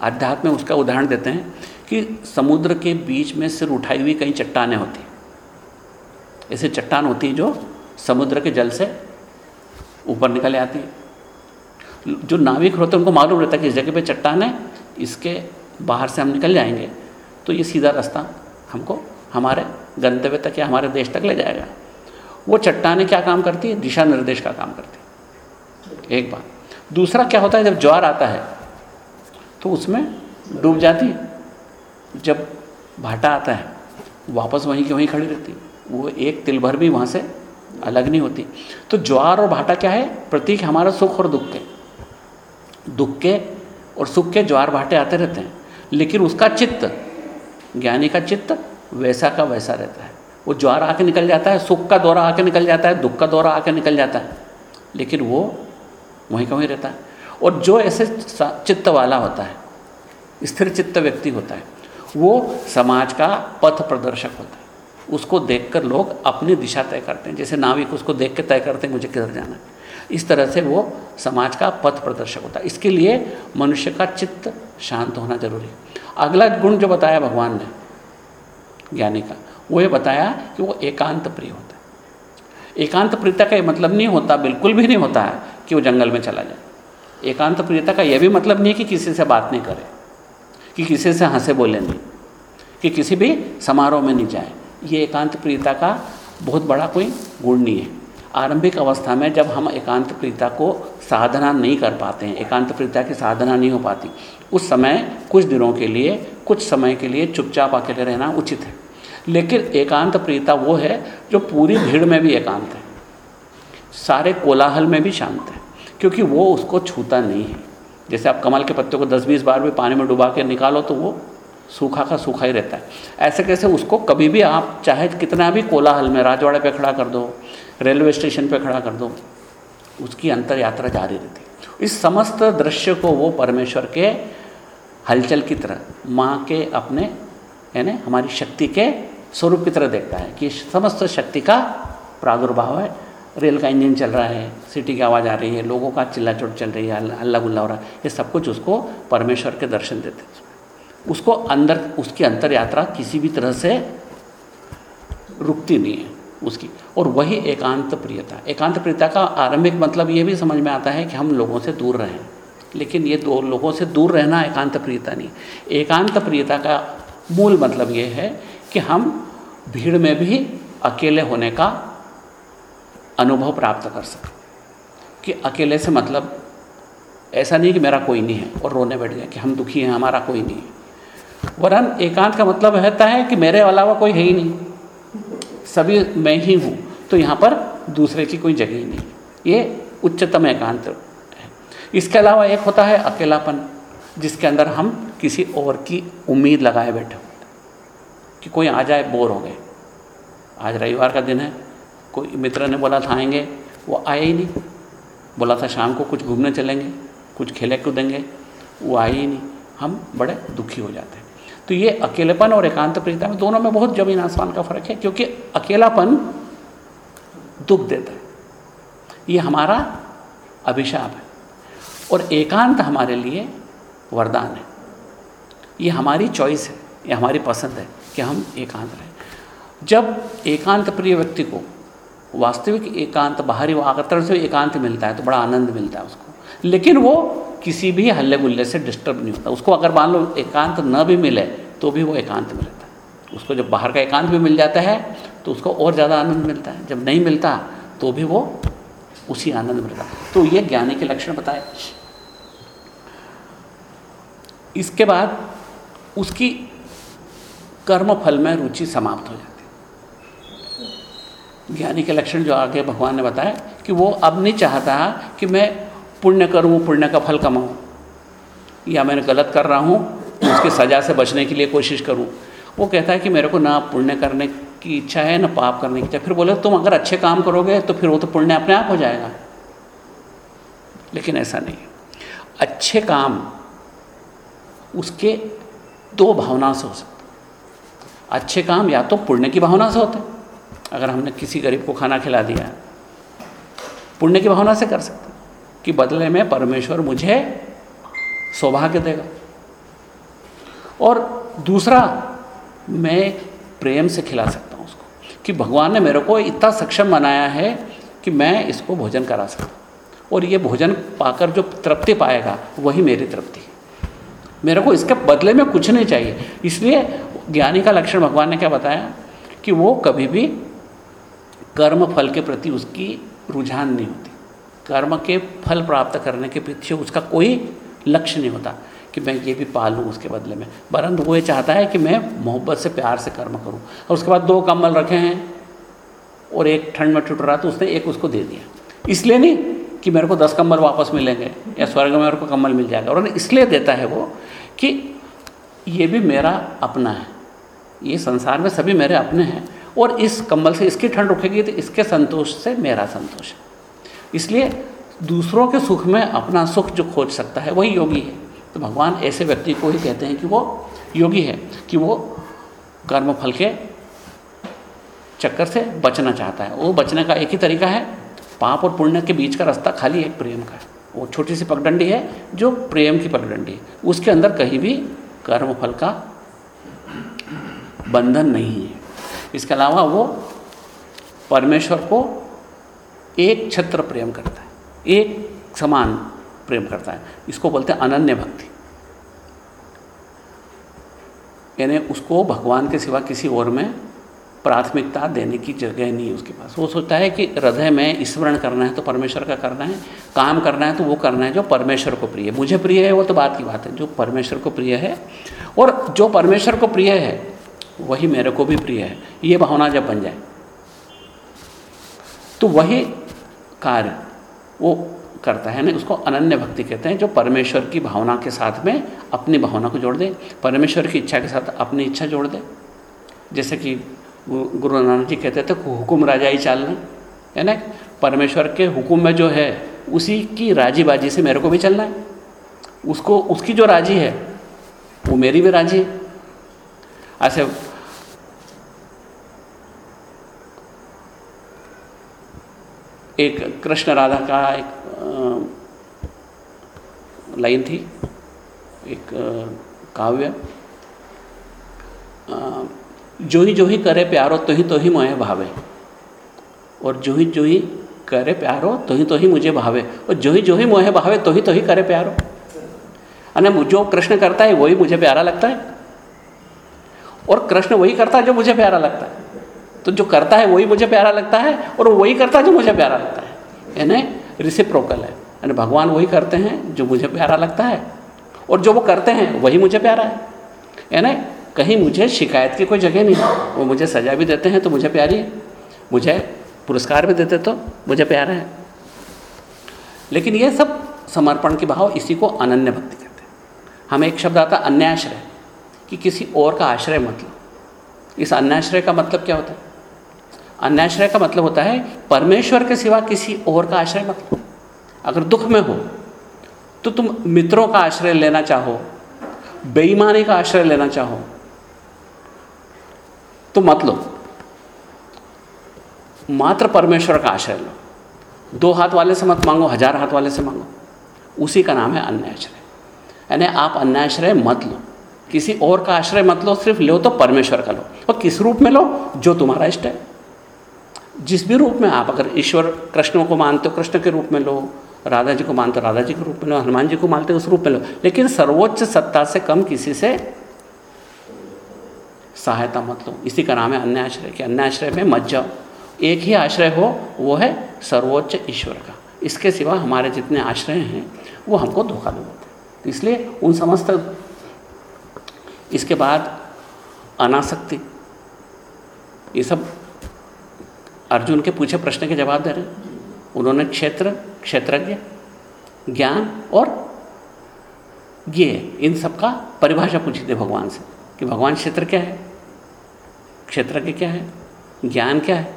S1: अध्यात्म में उसका उदाहरण देते हैं कि समुद्र के बीच में सिर उठाई हुई कई चट्टाने होती ऐसे चट्टान होती है जो समुद्र के जल से ऊपर निकल आती है। जो नाविक होते हैं, उनको मालूम रहता है कि इस जगह पे चट्टान है, इसके बाहर से हम निकल जाएँगे तो ये सीधा रास्ता हमको हमारे गंतव्य तक या हमारे देश तक ले जाएगा। वो चट्टाने क्या काम करती है? दिशा निर्देश का काम करती है। एक बात। दूसरा क्या होता है? जब ज्वार आता है तो उसमें डूब जाती है। जब भाटा आता है, वापस वहीं के वहीं खड़ी रहती वो एक तिल भर भी वहाँ से अलग नहीं होती। तो ज्वार और भाटा क्या है? प्रतीक हमारा सुख और दुख के। दुख के और सुख के ज्वार भाटे आते रहते हैं। लेकिन उसका चित्त, ज्ञानी का चित्त वैसा का वैसा रहता है। वो ज्वार आके निकल जाता है, सुख का दौरा आके निकल जाता है, दुख का दौरा आके निकल जाता है। लेकिन वो वहीं का वहीं रहता है। और जो ऐसे चित्त वाला होता है, स्थिर चित्त व्यक्ति होता है, वो समाज का पथ प्रदर्शक होता है। उसको देखकर लोग अपनी दिशा तय करते हैं। जैसे नाविक उसको देख के तय करते हैं, मुझे किधर जाना है। इस तरह से वो समाज का पथ प्रदर्शक होता है। इसके लिए मनुष्य का चित्त शांत होना ज़रूरी है। अगला गुण जो बताया भगवान ने, ज्ञानी का, वो ये बताया कि वो एकांत प्रिय होता है। एकांत प्रियता का ये मतलब नहीं होता, बिल्कुल भी नहीं होता है कि वो जंगल में चला जाए। एकांत प्रियता का यह भी मतलब नहीं है कि किसी से बात नहीं करे, कि किसी से हंसे बोले नहीं, कि किसी भी समारोह में नहीं जाए। ये एकांत प्रियता का बहुत बड़ा कोई गुण नहीं है। आरंभिक अवस्था में जब हम एकांत प्रियता को साधना नहीं कर पाते हैं एकांत प्रियता की साधना नहीं हो पाती, उस समय कुछ दिनों के लिए, कुछ समय के लिए चुपचाप अकेले रहना उचित है। लेकिन एकांत प्रियता वो है जो पूरी भीड़ में भी एकांत है, सारे कोलाहल में भी शांत है, क्योंकि वो उसको छूता नहीं है। जैसे आप कमल के पत्ते को दस बीस बार भी पानी में डुबा के निकालो तो वो सूखा का सूखा ही रहता है। ऐसे कैसे उसको कभी भी आप चाहे कितना भी कोलाहल में राजवाड़े पे खड़ा कर दो रेलवे स्टेशन पे खड़ा कर दो। उसकी अंतर यात्रा जारी रहती। इस समस्त दृश्य को वो परमेश्वर के हलचल की तरह, माँ के अपने, यानी हमारी शक्ति के स्वरूप की तरह देखता है कि समस्त शक्ति का प्रादुर्भाव है। रेल का इंजन चल रहा है, सिटी की आवाज़ आ रही है, लोगों का चिल्ला चोट चल रही है हल्ला गुल्ला हो रहा है। ये सब कुछ उसको परमेश्वर के दर्शन देते हैं। उसको अंदर, उसकी अंतर यात्रा किसी भी तरह से रुकती नहीं है। उसकी। और वही एकांत प्रियता एकांत प्रियता का आरंभिक मतलब ये भी समझ में आता है कि हम लोगों से दूर रहें। लेकिन ये दो लोगों से दूर रहना एकांत प्रियता नहीं। एकांत प्रियता का मूल मतलब ये है कि हम भीड़ में भी अकेले होने का अनुभव प्राप्त कर सकें। कि अकेले से मतलब ऐसा नहीं कि मेरा कोई नहीं है और रोने बैठ गया कि हम दुखी हैं, हमारा कोई नहीं है। वरन एकांत का मतलब रहता है कि मेरे अलावा कोई है ही नहीं। सभी मैं ही हूँ तो यहाँ पर दूसरे की कोई जगह ही नहीं। ये उच्चतम एकांत है। इसके अलावा एक होता है अकेलापन, जिसके अंदर हम किसी और की उम्मीद लगाए बैठे होते कि कोई आ जाए, बोर हो गए। आज रविवार का दिन है, कोई मित्र ने बोला था आएँगे, वो आए ही नहीं। बोला था शाम को कुछ घूमने चलेंगे, कुछ खेले कूदेंगे वो आए ही नहीं। हम बड़े दुखी हो जाते हैं। तो ये अकेलेपन और एकांत प्रियता में दोनों में बहुत ज़मीन आसमान का फ़र्क है, क्योंकि अकेलापन दुख देता है। ये हमारा अभिशाप है और एकांत हमारे लिए वरदान है। ये हमारी चॉइस है, ये हमारी पसंद है कि हम एकांत रहें। जब एकांत प्रिय व्यक्ति को वास्तविक एकांत, बाहरी वातावरण से एकांत मिलता है तो बड़ा आनंद मिलता है उसको। लेकिन वो किसी भी हल्ले गुल्ले से डिस्टर्ब नहीं होता। उसको अगर मान लो एकांत न भी मिले तो भी वो एकांत में रहता है। उसको जब बाहर का एकांत भी मिल जाता है तो उसको और ज़्यादा आनंद मिलता है। जब नहीं मिलता तो भी वो उसी आनंद में रहता तो ये ज्ञानी के लक्षण बताए। इसके बाद उसकी कर्म फल में रुचि समाप्त हो जाती ज्ञानी के लक्षण जो आगे भगवान ने बताया कि वो अब नहीं चाहता कि मैं पुण्य करूँ, पुण्य का फल कमाऊँ। या मैंने गलत कर रहा हूँ उसकी सज़ा से बचने के लिए कोशिश करूँ। वो कहता है कि मेरे को ना पुण्य करने की इच्छा है, ना पाप करने की इच्छा फिर बोले, तुम अगर अच्छे काम करोगे तो फिर वो तो पुण्य अपने आप हो जाएगा। लेकिन ऐसा नहीं। अच्छे काम उसके दो भावना से हो सकते अच्छे काम या तो पुण्य की भावना से होते अगर हमने किसी गरीब को खाना खिला दिया, पुण्य की भावना से कर सकते कि बदले में परमेश्वर मुझे सौभाग्य देगा। और दूसरा, मैं प्रेम से खिला सकता हूँ उसको, कि भगवान ने मेरे को इतना सक्षम बनाया है कि मैं इसको भोजन करा सकता और ये भोजन पाकर जो तृप्ति पाएगा, वही मेरी तृप्ति मेरे को इसके बदले में कुछ नहीं चाहिए। इसलिए ज्ञानी का लक्षण भगवान ने क्या बताया कि वो कभी भी कर्म फल के प्रति उसकी रुझान नहीं होती। कर्म के फल प्राप्त करने के पीछे उसका कोई लक्ष्य नहीं होता कि मैं ये भी पालूँ उसके बदले में। वरन वो ये चाहता है कि मैं मोहब्बत से प्यार से कर्म करूँ। और उसके बाद दो कम्बल रखे हैं और एक ठंड में टूट रहा तो उसने एक उसको दे दिया। इसलिए नहीं कि मेरे को दस कम्बल वापस मिलेंगे या स्वर्ग में मेरे को कम्बल मिल जाएगा। और इसलिए देता है वो कि ये भी मेरा अपना है। ये संसार में सभी मेरे अपने हैं। और इस कम्बल से इसकी ठंड रुकेगी तो इसके संतोष से मेरा संतोष है। इसलिए दूसरों के सुख में अपना सुख जो खोज सकता है, वही योगी है। तो भगवान ऐसे व्यक्ति को ही कहते हैं कि वो योगी है, कि वो कर्म फल के चक्कर से बचना चाहता है। वो बचने का एक ही तरीका है, पाप और पुण्य के बीच का रास्ता खाली एक प्रेम का है। वो छोटी सी पगडंडी है, जो प्रेम की पगडंडी है। उसके अंदर कहीं भी कर्म फल का बंधन नहीं है। इसके अलावा वो परमेश्वर को एक छत्र प्रेम करता है, एक समान प्रेम करता है। इसको बोलते हैं अनन्य भक्ति। यानी उसको भगवान के सिवा किसी और में प्राथमिकता देने की जगह नहीं है उसके पास। वो सोचता है कि हृदय में स्मरण करना है तो परमेश्वर का करना है, काम करना है तो वो करना है जो परमेश्वर को प्रिय है। मुझे प्रिय है वो तो बात की बात है, जो परमेश्वर को प्रिय है और जो परमेश्वर को प्रिय है, वही मेरे को भी प्रिय है। ये भावना जब बन जाए तो वही कार्य, वो करता है ना, उसको अनन्य भक्ति कहते हैं, जो परमेश्वर की भावना के साथ में अपनी भावना को जोड़ दे, परमेश्वर की इच्छा के साथ अपनी इच्छा जोड़ दे। जैसे कि गुरु नानक जी कहते थे हुक्म राजा ही चालना है। ना? परमेश्वर के हुक्म में जो है, उसी की राज़ी बाजी से मेरे को भी चलना है। उसको, उसकी जो राज़ी है, वो मेरी भी राज़ी है। ऐसे एक कृष्ण राधा का एक लाइन थी, एक काव्य। जो ही जो ही करे प्यारो तो ही तो ही मोहे भावे। और जो ही जो ही करे प्यारो तो ही तो ही मुझे भावे। और जो ही जो ही मोहे भावे तो ही तो ही करे प्यारो। अने जो कृष्ण करता है, वही मुझे प्यारा लगता है। और कृष्ण वही करता है, जो मुझे प्यारा लगता है। तो जो करता है वही मुझे प्यारा लगता है और वही करता है जो मुझे प्यारा लगता है। यानी रिसिप्रोकल है। यानी भगवान वही करते हैं जो मुझे प्यारा लगता है। और जो वो करते हैं, वही मुझे प्यारा है। यानी कहीं मुझे शिकायत की कोई जगह नहीं। वो मुझे सजा भी देते हैं तो मुझे प्यारी है। मुझे पुरस्कार भी देते तो मुझे प्यारा है। लेकिन ये सब समर्पण के भाव इसी को अनन्य भक्ति कहते हैं। हमें एक शब्द आता अन्याश्रय। कि किसी और का आश्रय मत लो। इस अन्याश्रय का मतलब क्या होता है? अन्याश्रय का मतलब होता है परमेश्वर के सिवा किसी और का आश्रय मत अगर दुख में हो तो तुम मित्रों का आश्रय लेना चाहो, बेईमानी का आश्रय लेना चाहो तो मत लो। मात्र परमेश्वर का आश्रय लो। दो हाथ वाले से मत मांगो, हज़ार हाथ वाले से मांगो। उसी का नाम है अन्याश्रय। यानी आप अन्याश्रय मत लो। किसी और का आश्रय मत लो, सिर्फ़ लो तो परमेश्वर का लो। और किस रूप में लो? जो तुम्हारा इष्ट है। जिस भी रूप में आप, अगर ईश्वर कृष्ण को मानते हो, कृष्ण के रूप में लो राधा जी को मानते हो राधा जी के रूप में लो, हनुमान जी को मानते हो, उस रूप में लो, लेकिन सर्वोच्च सत्ता से कम किसी से सहायता मत लो। इसी का नाम है अन्य आश्रय कि अन्य आश्रय में मत जाओ। एक ही आश्रय हो, वो है सर्वोच्च ईश्वर का। इसके सिवा हमारे जितने आश्रय हैं, वो हमको धोखा दे देते तो इसलिए उन समस्त इसके बाद अनासक्ति, ये सब अर्जुन के पूछे प्रश्न के जवाब दे रहे उन्होंने क्षेत्र, क्षेत्रज्ञ, ज्ञान और ये, इन सब का परिभाषा पूछी थी भगवान से कि भगवान क्षेत्र क्या है? क्षेत्र के क्या है? ज्ञान क्या है?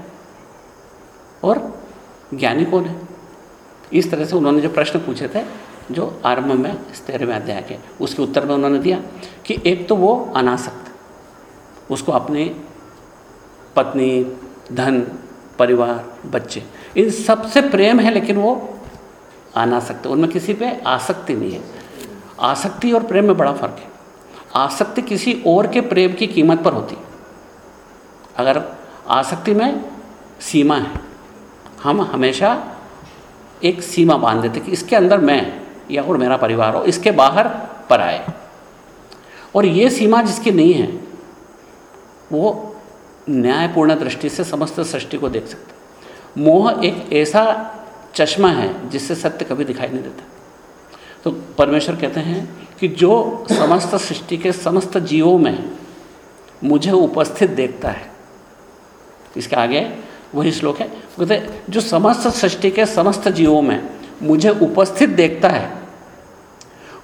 S1: और ज्ञानी कौन है? इस तरह से उन्होंने जो प्रश्न पूछे थे, जो आरंभ में, तेरहवें अध्याय के, उसके उत्तर में उन्होंने दिया कि एक तो वो अनासक्त, उसको अपनी पत्नी, धन परिवार, बच्चे। इन सबसे प्रेम है, लेकिन वो आना सकते। उनमें किसी पे आसक्ति नहीं है। आसक्ति और प्रेम में बड़ा फ़र्क है। आसक्ति किसी और के प्रेम की कीमत पर होती अगर आसक्ति में सीमा है, हम हमेशा एक सीमा बाँध देते कि इसके अंदर मैं या और मेरा परिवार हो, इसके बाहर पर आए। और ये सीमा जिसकी नहीं है, वो न्यायपूर्ण दृष्टि से समस्त सृष्टि को देख सकता मोह एक ऐसा चश्मा है जिससे सत्य कभी दिखाई नहीं देता। तो परमेश्वर कहते हैं कि जो समस्त सृष्टि के समस्त जीवों में मुझे उपस्थित देखता है, इसके आगे वही श्लोक है, कहते जो समस्त सृष्टि के समस्त जीवों में मुझे उपस्थित देखता है,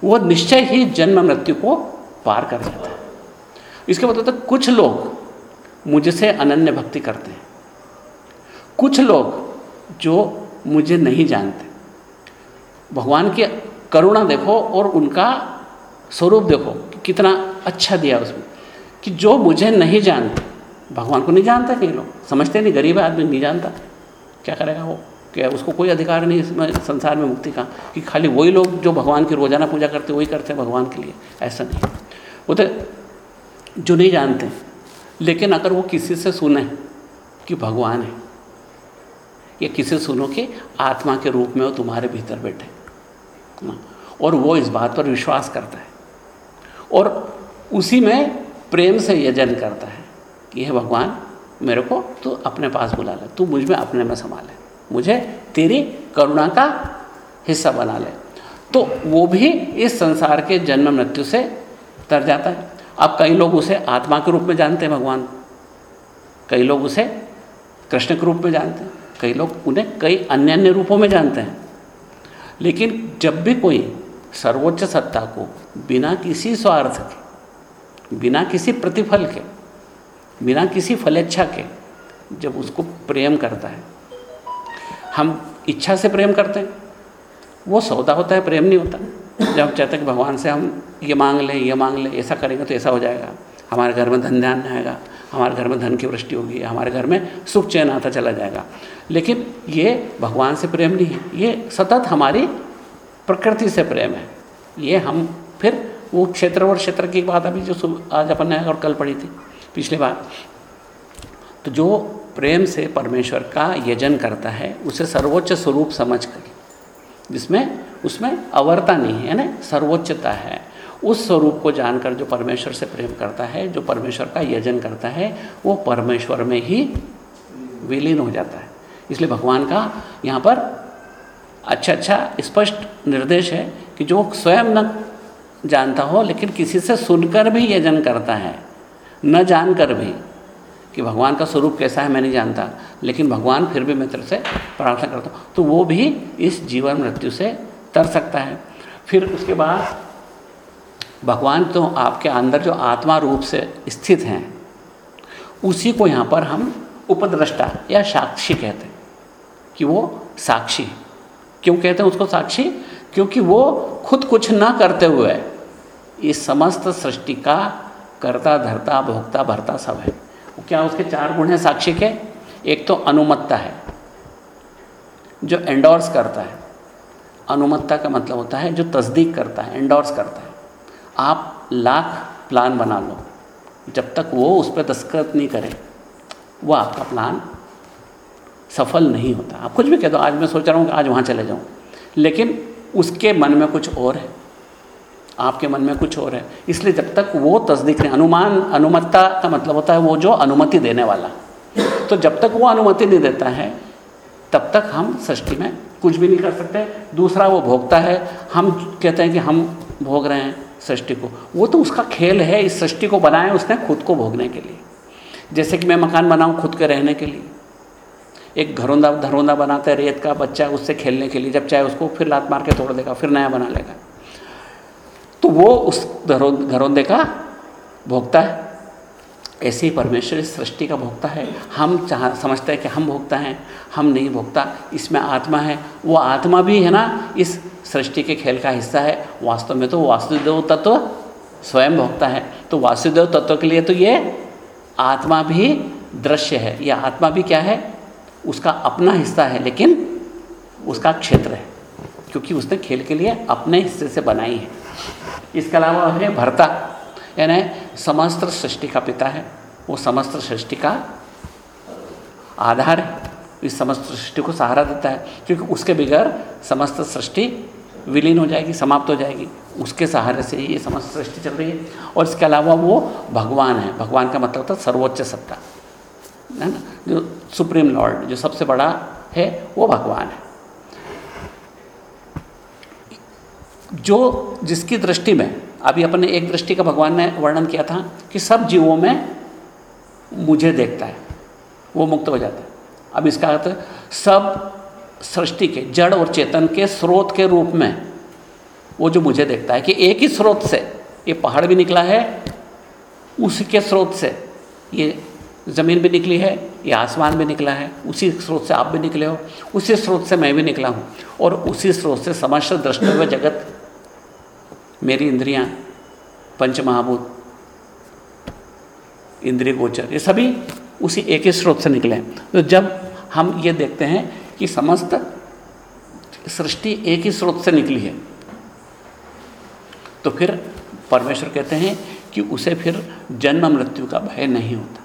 S1: वो निश्चय ही जन्म मृत्यु को पार कर जाता है। इसके मतलब तो कुछ लोग मुझसे अनन्य भक्ति करते हैं। कुछ लोग जो मुझे नहीं जानते, भगवान की करुणा देखो और उनका स्वरूप देखो कि कितना अच्छा दिया उसमें, कि जो मुझे नहीं जानते, भगवान को नहीं जानता कई लोग, समझते नहीं, गरीब आदमी नहीं जानता, क्या करेगा वो? क्या उसको कोई अधिकार नहीं इसमें संसार में मुक्ति का? कि खाली वही लोग जो भगवान की रोज़ाना पूजा करते वही करते हैं भगवान के लिए, ऐसा नहीं। वो तो जो नहीं जानते लेकिन अगर वो किसी से सुने कि भगवान है, या किसी सुनो कि आत्मा के रूप में वो तुम्हारे भीतर बैठे और वो इस बात पर विश्वास करता है, और उसी में प्रेम से यजन करता है कि हे भगवान, मेरे को तू अपने पास बुला ले, तू मुझमें अपने में संभाल ले, मुझे तेरी करुणा का हिस्सा बना ले। तो वो भी इस संसार के जन्म मृत्यु से तर जाता है। अब कई लोग उसे आत्मा के रूप में जानते हैं भगवान। कई लोग उसे कृष्ण के रूप में जानते हैं। कई लोग उन्हें कई अन्य अन्य रूपों में जानते हैं। लेकिन जब भी कोई सर्वोच्च सत्ता को बिना किसी स्वार्थ के, बिना किसी प्रतिफल के, बिना किसी फलेच्छा के जब उसको प्रेम करता है, हम इच्छा से प्रेम करते हैं। वो सौदा होता है, प्रेम नहीं होता। जब हैं कि भगवान से हम ये मांग लें, ये मांग लें, ऐसा करेंगे तो ऐसा हो जाएगा। हमारे घर में धन ध्यान आएगा, हमारे घर में धन की वृष्टि होगी, हमारे घर में सुख चैन आता चला जाएगा। लेकिन ये भगवान से प्रेम नहीं है, ये सतत हमारी प्रकृति से प्रेम है। ये हम फिर वो क्षेत्र और क्षेत्र की बात अभी जो आज अपन ने और कल पढ़ी थी, पिछली बार। तो जो प्रेम से परमेश्वर का यजन करता है, उसे सर्वोच्च स्वरूप समझ कर जिसमें उसमें अवरता नहीं है ना सर्वोच्चता है। उस स्वरूप को जानकर जो परमेश्वर से प्रेम करता है, जो परमेश्वर का यजन करता है, वो परमेश्वर में ही विलीन हो जाता है। इसलिए भगवान का यहाँ पर अच्छा अच्छा स्पष्ट निर्देश है कि जो स्वयं न जानता हो, लेकिन किसी से सुनकर भी यजन करता है, न जानकर भी। कि भगवान का स्वरूप कैसा है, मैं नहीं जानता। लेकिन भगवान फिर भी मैं तेरे से प्रार्थना करता हूँ। तो वो भी इस जीवन मृत्यु से तर सकता है। फिर उसके बाद भगवान तो आपके अंदर जो आत्मा रूप से स्थित हैं, उसी को यहाँ पर हम उपद्रष्टा या साक्षी कहते हैं कि वो साक्षी। क्यों कहते हैं उसको साक्षी? क्योंकि वो खुद कुछ ना करते हुए इस समस्त सृष्टि का कर्ता, धरता, भोक्ता, भरता सब है। क्या उसके चार गुण हैं? साक्षी के एक तो अनुमत्ता है, जो एंडोर्स करता है। अनुमत्ता का मतलब होता है जो तस्दीक करता है एंडोर्स करता है। आप लाख प्लान बना लो, जब तक वो उस पर दस्खत नहीं करे, वो आपका प्लान सफल नहीं होता। आप कुछ भी कह दो, आज मैं सोच रहा हूँ कि आज वहाँ चले जाऊँ। लेकिन उसके मन में कुछ और है। आपके मन में कुछ और है। इसलिए जब तक वो तस्दीक नहीं, अनुमान, अनुमत्ता का मतलब होता है वो जो अनुमति देने वाला। तो जब तक वो अनुमति नहीं देता है, तब तक हम सृष्टि में कुछ भी नहीं कर सकते। दूसरा वो भोगता है, हम कहते हैं कि हम भोग रहे हैं सृष्टि को। वो तो उसका खेल है, इस सृष्टि को बनाया उसने खुद को भोगने के लिए। जैसे कि मैं मकान बनाऊँ खुद के रहने के लिए। एक घरोंदा धरोंदा बनाता है, रेत का बच्चा उससे खेलने के लिए, जब चाहे उसको फिर लात मार के तोड़ देगा, फिर नया बना लेगा। तो वो उस घरौंदे का भोगता है। ऐसे ही परमेश्वर इस सृष्टि का भोगता है। हम चाह समझते हैं कि हम भोगता हैं, हम नहीं भोगता इसमें आत्मा है। वो आत्मा भी है ना, इस सृष्टि के खेल का हिस्सा है। वास्तव में तो वासुदेव तत्व स्वयं भोगता है। तो वासुदेव तत्व के लिए तो ये आत्मा भी दृश्य है। यह आत्मा भी क्या है? उसका अपना हिस्सा है, लेकिन उसका क्षेत्र है। क्योंकि उसने खेल के लिए अपने हिस्से से बनाई है। इसके अलावा है भरता, यानी समस्त सृष्टि का पिता है। वो समस्त सृष्टि का आधार है। इस समस्त सृष्टि को सहारा देता है, क्योंकि उसके बगैर समस्त सृष्टि विलीन हो जाएगी, समाप्त हो जाएगी। उसके सहारे से ये समस्त सृष्टि चल रही है। और इसके अलावा वो भगवान है। भगवान का मतलब है सर्वोच्च सत्ता। है ना? जो सुप्रीम लॉर्ड, जो सबसे बड़ा है, वो भगवान है। जो जिसकी दृष्टि में, अभी अपने एक दृष्टि का भगवान ने वर्णन किया था कि सब जीवों में मुझे देखता है, वो मुक्त हो जाता है। अब इसका अर्थ, सब सृष्टि के, जड़ और चेतन के स्रोत के रूप में वो जो मुझे देखता है कि एक ही स्रोत से, ये पहाड़ भी निकला है, उसी के स्रोत से ये ज़मीन भी निकली है, ये आसमान भी निकला है, उसी स्रोत से आप भी निकले हो, उसी स्रोत से मैं भी निकला हूँ और उसी स्रोत से समस्त दृष्टव्य जगत मेरी इंद्रियाँ पंच महाभूत इंद्रिय गोचर, ये सभी उसी एक ही स्रोत से निकले हैं। तो जब हम ये देखते हैं कि समस्त सृष्टि एक ही स्रोत से निकली है तो फिर परमेश्वर कहते हैं कि उसे फिर जन्म मृत्यु का भय नहीं होता।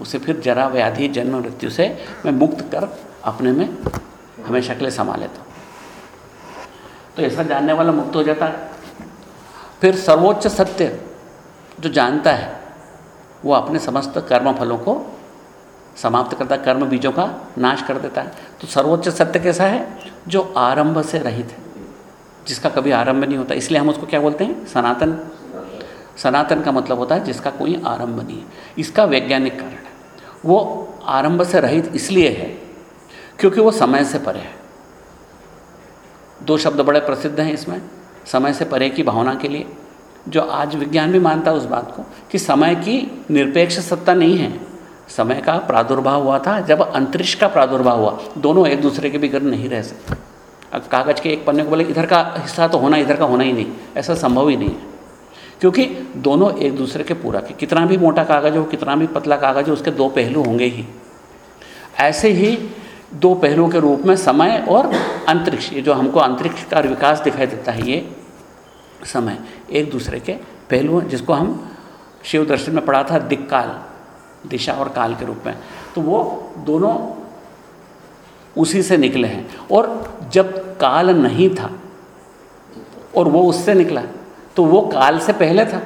S1: उसे फिर जरा व्याधि जन्म मृत्यु से मैं मुक्त कर अपने में हमेशा के लिए संभाल लेता हूँ। तो ऐसा जानने वाला मुक्त हो जाता है। फिर सर्वोच्च सत्य जो जानता है, वो अपने समस्त कर्म फलों को समाप्त करता है, कर्म बीजों का नाश कर देता है। तो सर्वोच्च सत्य कैसा है? जो आरंभ से रहित है, जिसका कभी आरंभ नहीं होता। इसलिए हम उसको क्या बोलते हैं? सनातन। सनातन का मतलब होता है जिसका कोई आरंभ नहीं है। इसका वैज्ञानिक कारण है। वो आरंभ से रहित इसलिए है, क्योंकि वो समय से परे है। दो शब्द बड़े प्रसिद्ध हैं इसमें। समय से परे की भावना के लिए, जो आज विज्ञान भी मानता है उस बात को, कि समय की निरपेक्ष सत्ता नहीं है। समय का प्रादुर्भाव हुआ था, जब अंतरिक्ष का प्रादुर्भाव हुआ, दोनों एक दूसरे के बिगड़ नहीं रह सकते। कागज़ के एक पन्ने को बोले, इधर का हिस्सा तो होना, इधर का होना ही नहीं, ऐसा संभव ही नहीं है। क्योंकि दोनों एक दूसरे के पूरक है। कितना भी मोटा कागज़ हो, कितना भी पतला कागज़ हो, उसके दो पहलू होंगे ही। ऐसे ही दो पहलुओं के रूप में समय और अंतरिक्ष, ये जो हमको अंतरिक्ष का विकास दिखाई देता है, ये समय, एक दूसरे के पहलू हैं, जिसको हम शिव दर्शन में पढ़ा था, दिक्काल, दिशा और काल के रूप में। तो वो दोनों उसी से निकले हैं। और जब काल नहीं था, और वो उससे निकला तो वो काल से पहले था,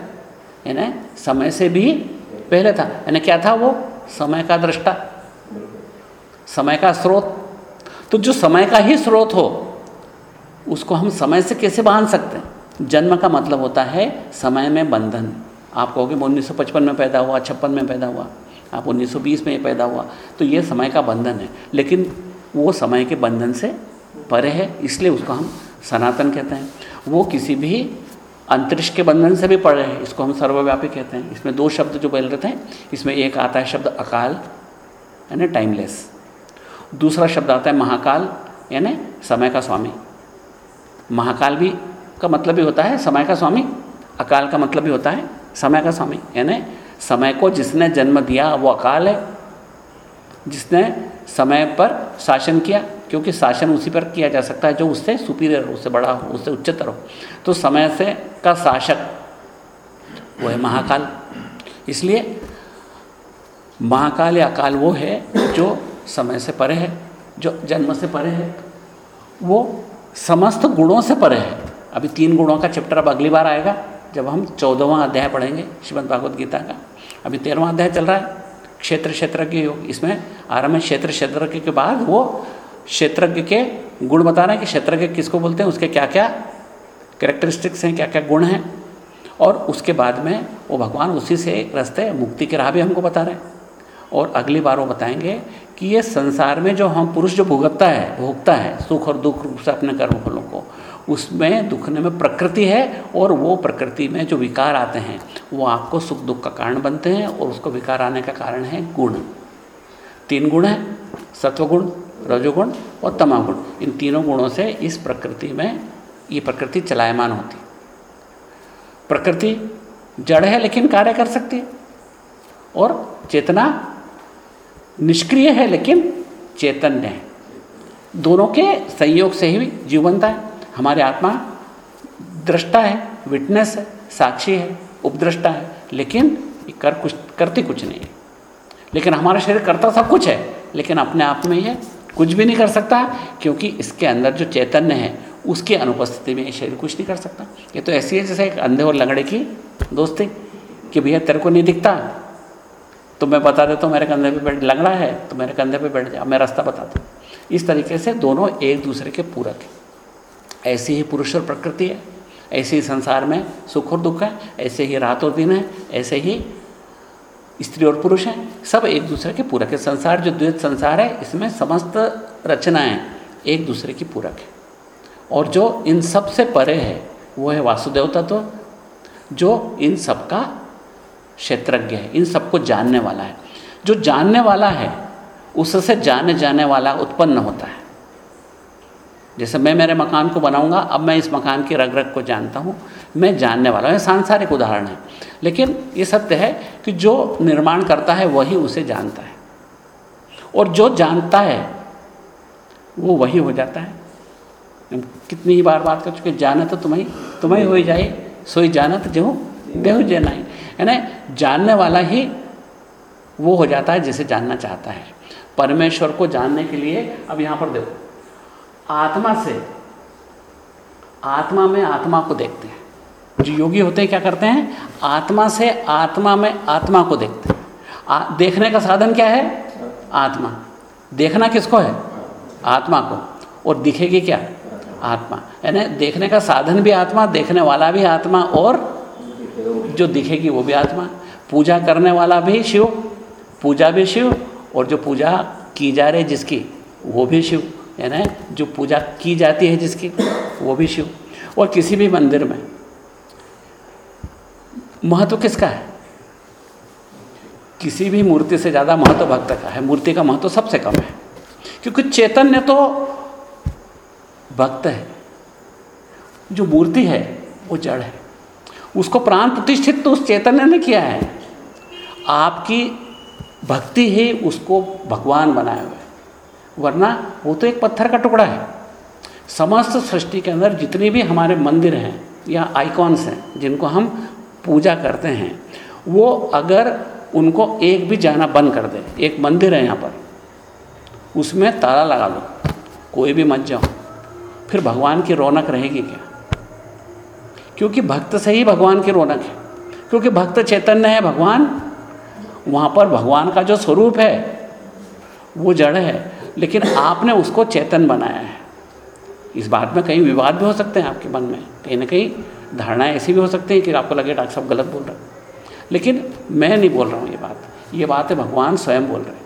S1: यानी समय से भी पहले था। यानी क्या था वो? समय का दृष्टा। समय का स्रोत। तो जो समय का ही स्रोत हो, उसको हम समय से कैसे बाँध सकते हैं? जन्म का मतलब होता है समय में बंधन। आप कहोगे, मैं उन्नीस सौ पचपन में पैदा हुआ, छप्पन में पैदा हुआ। आप 1920 में पैदा हुआ। तो ये समय का बंधन है। लेकिन वो समय के बंधन से परे है, इसलिए उसको हम सनातन कहते हैं। वो किसी भी अंतरिक्ष के बंधन से भी पड़े हैं, इसको हम सर्वव्यापी कहते हैं। इसमें दो शब्द जो बोल रहे थे, इसमें एक आता है शब्द अकाल, यानी टाइमलेस दूसरा शब्द आता है महाकाल, यानी समय का स्वामी। महाकाल भी का मतलब भी होता है समय का स्वामी, अकाल का मतलब भी होता है समय का स्वामी, यानी समय को जिसने जन्म दिया वो अकाल है। जिसने समय पर शासन किया, क्योंकि शासन उसी पर किया जा सकता है जो उससे सुपीरियर हो, उससे बड़ा हो, उससे उच्चतर हो। तो समय से का शासक, वो है महाकाल। इसलिए महाकाल या अकाल वो है जो समय से परे है, जो जन्म से परे है, वो समस्त गुणों से परे है। अभी तीन गुणों का चैप्टर अब अगली बार आएगा, जब हम चौदहवां अध्याय पढ़ेंगे श्रीमद भागवत गीता का। अभी तेरहवां अध्याय चल रहा है, क्षेत्र क्षेत्रज्ञ योग। इसमें आरंभ क्षेत्र क्षेत्रज्ञ के बाद वो क्षेत्रज्ञ के गुण बता रहे हैं कि क्षेत्रज्ञ किसको बोलते हैं, उसके क्या क्या करेक्टरिस्टिक्स हैं क्या क्या गुण हैं। और उसके बाद में वो भगवान उसी से एक रास्ते मुक्ति के राह भी हमको बता रहे हैं। और अगली बार वो बताएँगे कि ये संसार में जो हम पुरुष जो भुगतता है, भोगता है, सुख और दुख रूप से अपने कर्म फलों को, उसमें दुखने में प्रकृति है और वो प्रकृति में जो विकार आते हैं, वो आपको सुख दुख का कारण बनते हैं और उसको विकार आने का कारण है गुण। तीन गुण हैं, सत्वगुण, रजोगुण और तमागुण। इन तीनों गुणों से इस प्रकृति में ये प्रकृति चलायमान होती प्रकृति जड़ है लेकिन कार्य कर सकती है और चेतना निष्क्रिय है, लेकिन चैतन्य है। दोनों के संयोग से ही जीवनता है। हमारे आत्मा दृष्टा है विटनेस है, साक्षी है उपद्रष्टा है, लेकिन कर कुछ, करती कुछ नहीं है। लेकिन हमारा शरीर करता सब कुछ है, लेकिन अपने आप में ये कुछ भी नहीं कर सकता, क्योंकि इसके अंदर जो चैतन्य है, उसकी अनुपस्थिति में ये शरीर कुछ नहीं कर सकता। ये तो ऐसी है जैसे एक अंधे और लंगड़े की दोस्ती, कि भैया तेरे को नहीं दिखता तो मैं बता देता हूँ, मेरे कंधे पे बैठ, लंगड़ा है तो मेरे कंधे पे बैठ जा, मैं रास्ता बता दूँ इस तरीके से दोनों एक दूसरे के पूरक हैं। ऐसी ही पुरुष और प्रकृति है, ऐसे ही संसार में सुख और दुख है, ऐसे ही रात और दिन है, ऐसे ही स्त्री और पुरुष हैं, सब एक दूसरे के पूरक है। संसार जो द्वैत संसार है, इसमें समस्त रचनाएँ एक दूसरे की पूरक है। और जो इन सबसे परे है, वो है वासुदेव तत्व, जो इन सब का क्षेत्रज्ञ है, इन सबको जानने वाला है। जो जानने वाला है, उससे जाने जाने वाला उत्पन्न होता है। जैसे मैं मेरे मकान को बनाऊँगा, अब मैं इस मकान की रग रग को जानता हूँ, मैं जानने वाला हूँ। सांसारिक उदाहरण है। लेकिन ये सत्य है कि जो निर्माण करता है, वही उसे जानता है। और जो जानता है, वो वही हो जाता है। कितनी ही बार बात कर चुके जाना तो तुम्हें तुम्हें हो जाए, सोई जानत जो बेहू जेनाई है। ना? जानने वाला ही वो हो जाता है जिसे जानना चाहता है। परमेश्वर को जानने के लिए अब यहाँ पर देखो आत्मा से आत्मा में आत्मा को देखते हैं। जो योगी होते हैं क्या करते हैं? आत्मा से आत्मा में आत्मा को देखते हैं। आ, देखने का साधन क्या है? आत्मा। देखना किसको है? आत्मा को। और दिखेगी क्या? आत्मा। यानी देखने का साधन भी आत्मा देखने वाला भी आत्मा और जो दिखेगी वो भी आत्मा। पूजा करने वाला भी शिव, पूजा भी शिव, और जो पूजा की जा रही जिसकी, वो भी शिव है ना जो पूजा की जाती है जिसकी, वो भी शिव। और किसी भी मंदिर में, महत्व किसका है? किसी भी मूर्ति से ज़्यादा महत्व भक्त का है। मूर्ति का महत्व सबसे कम है। क्योंकि चैतन्य तो भक्त है। जो मूर्ति है, वो जड़ है। उसको प्राण प्रतिष्ठित तो उस चैतन्य ने किया है। आपकी भक्ति ही उसको भगवान बनाया हुआ है। वरना वो तो एक पत्थर का टुकड़ा है। समस्त सृष्टि के अंदर जितने भी हमारे मंदिर हैं या आइकॉन्स हैं, जिनको हम पूजा करते हैं, वो अगर उनको एक भी जाना बंद कर दे, एक मंदिर है यहाँ पर, उसमें ताला लगा लो, कोई भी मत जाओ। फिर भगवान की रौनक रहेगी क्या? क्योंकि भक्त से ही भगवान की रौनक है। क्योंकि भक्त चैतन्य है भगवान, वहाँ पर भगवान का जो स्वरूप है, वो जड़ है, लेकिन आपने उसको चेतन बनाया है। इस बात में कहीं विवाद भी हो सकते हैं आपके मन में। कहीं ना कहीं धारणाएँ ऐसी भी हो सकती हैं कि आपको लगे डॉक्टर साहब गलत बोल रहे हैं। लेकिन मैं नहीं बोल रहा हूँ ये बात। ये बात भगवान स्वयं बोल रहे हैं।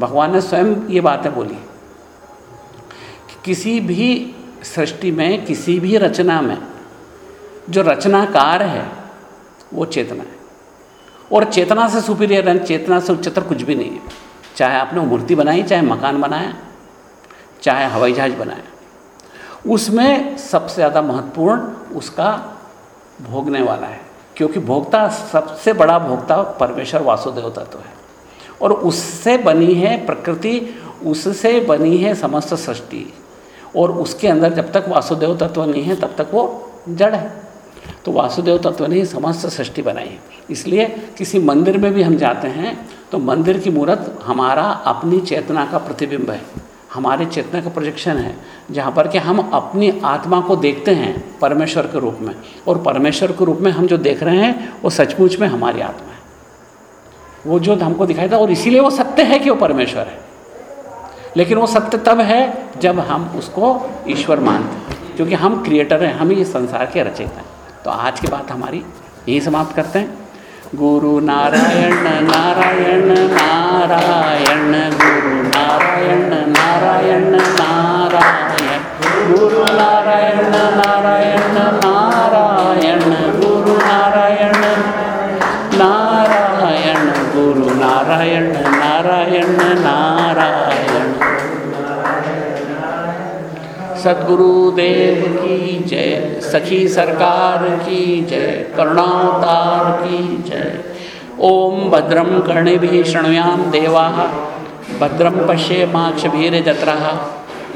S1: भगवान ने स्वयं ये बातें बोली कि किसी भी सृष्टि में, किसी भी रचना में जो रचनाकार है, वो चेतना है। और चेतना से सुपीरियर है चेतना से उच्चतर कुछ भी नहीं है। चाहे आपने मूर्ति बनाई, चाहे मकान बनाया, चाहे हवाई जहाज़ बनाया, उसमें सबसे ज़्यादा महत्वपूर्ण उसका भोगने वाला है। क्योंकि भोक्ता सबसे बड़ा भोक्ता परमेश्वर वासुदेव तत्व है। और उससे बनी है प्रकृति, उससे बनी है समस्त सृष्टि। और उसके अंदर जब तक वासुदेव तत्व नहीं है, तब तक वो जड़ है। तो वासुदेव तत्व ने ही समस्त सृष्टि बनाई है। इसलिए किसी मंदिर में भी हम जाते हैं तो मंदिर की मूर्त हमारा अपनी चेतना का प्रतिबिंब है। हमारे चेतना का प्रोजेक्शन है, जहाँ पर कि हम अपनी आत्मा को देखते हैं परमेश्वर के रूप में। और परमेश्वर के रूप में हम जो देख रहे हैं, वो सचमुच में हमारी आत्मा है। वो जो हमको दिखाई था, और इसीलिए वो सत्य है कि वो परमेश्वर है। लेकिन वो सत्य तब है जब हम उसको ईश्वर मानते हैं, क्योंकि हम क्रिएटर हैं, हम ही संसार के रचयिता हैं। तो आज की बात हमारी यही समाप्त करते हैं। गुरु नारायण नारायण नारायण, गुरु नारायण नारायण नारायण। गुरु नारायण नारायण नारायण। सदगुरुदेव की जय। सखी सरकार की जय। करुणावतार की जय। ओम भद्रम कर्णिभिः शृणुयाम देवाः। भद्रम पश्ये पश्येमाक्षभिर्जत्राः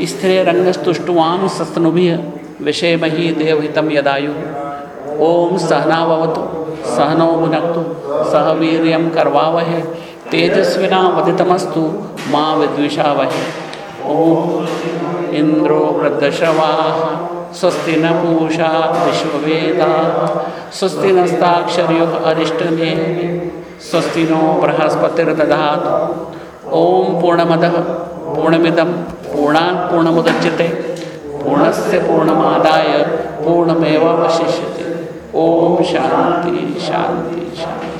S1: स्त्रीरङ्गस्तुष्टुवां सस्तनुभिः। विषेमहि देवहितं यदायुः। ओम सहनावतु सहनो भुनक्तु। सह वीर्यं करवावहे। तेजस्विनावधितमस्तु। माँ विद्विषावहे। इंद्रो वृद्धश्रवाः स्वस्ति न पूषा विश्ववेदा स्वस्ति नस्ताक्षर्युः अरिष्टनेमि स्वस्ति नो बृहस्पतिर्दधातु। ॐ पूर्णमदः, पूर्णमिदं पूर्णात् पूर्णमुदच्यते, पूर्णस्य पूर्णमादाय पूर्णमेवावशिष्यते। ॐ शान्ति शान्ति शान्ति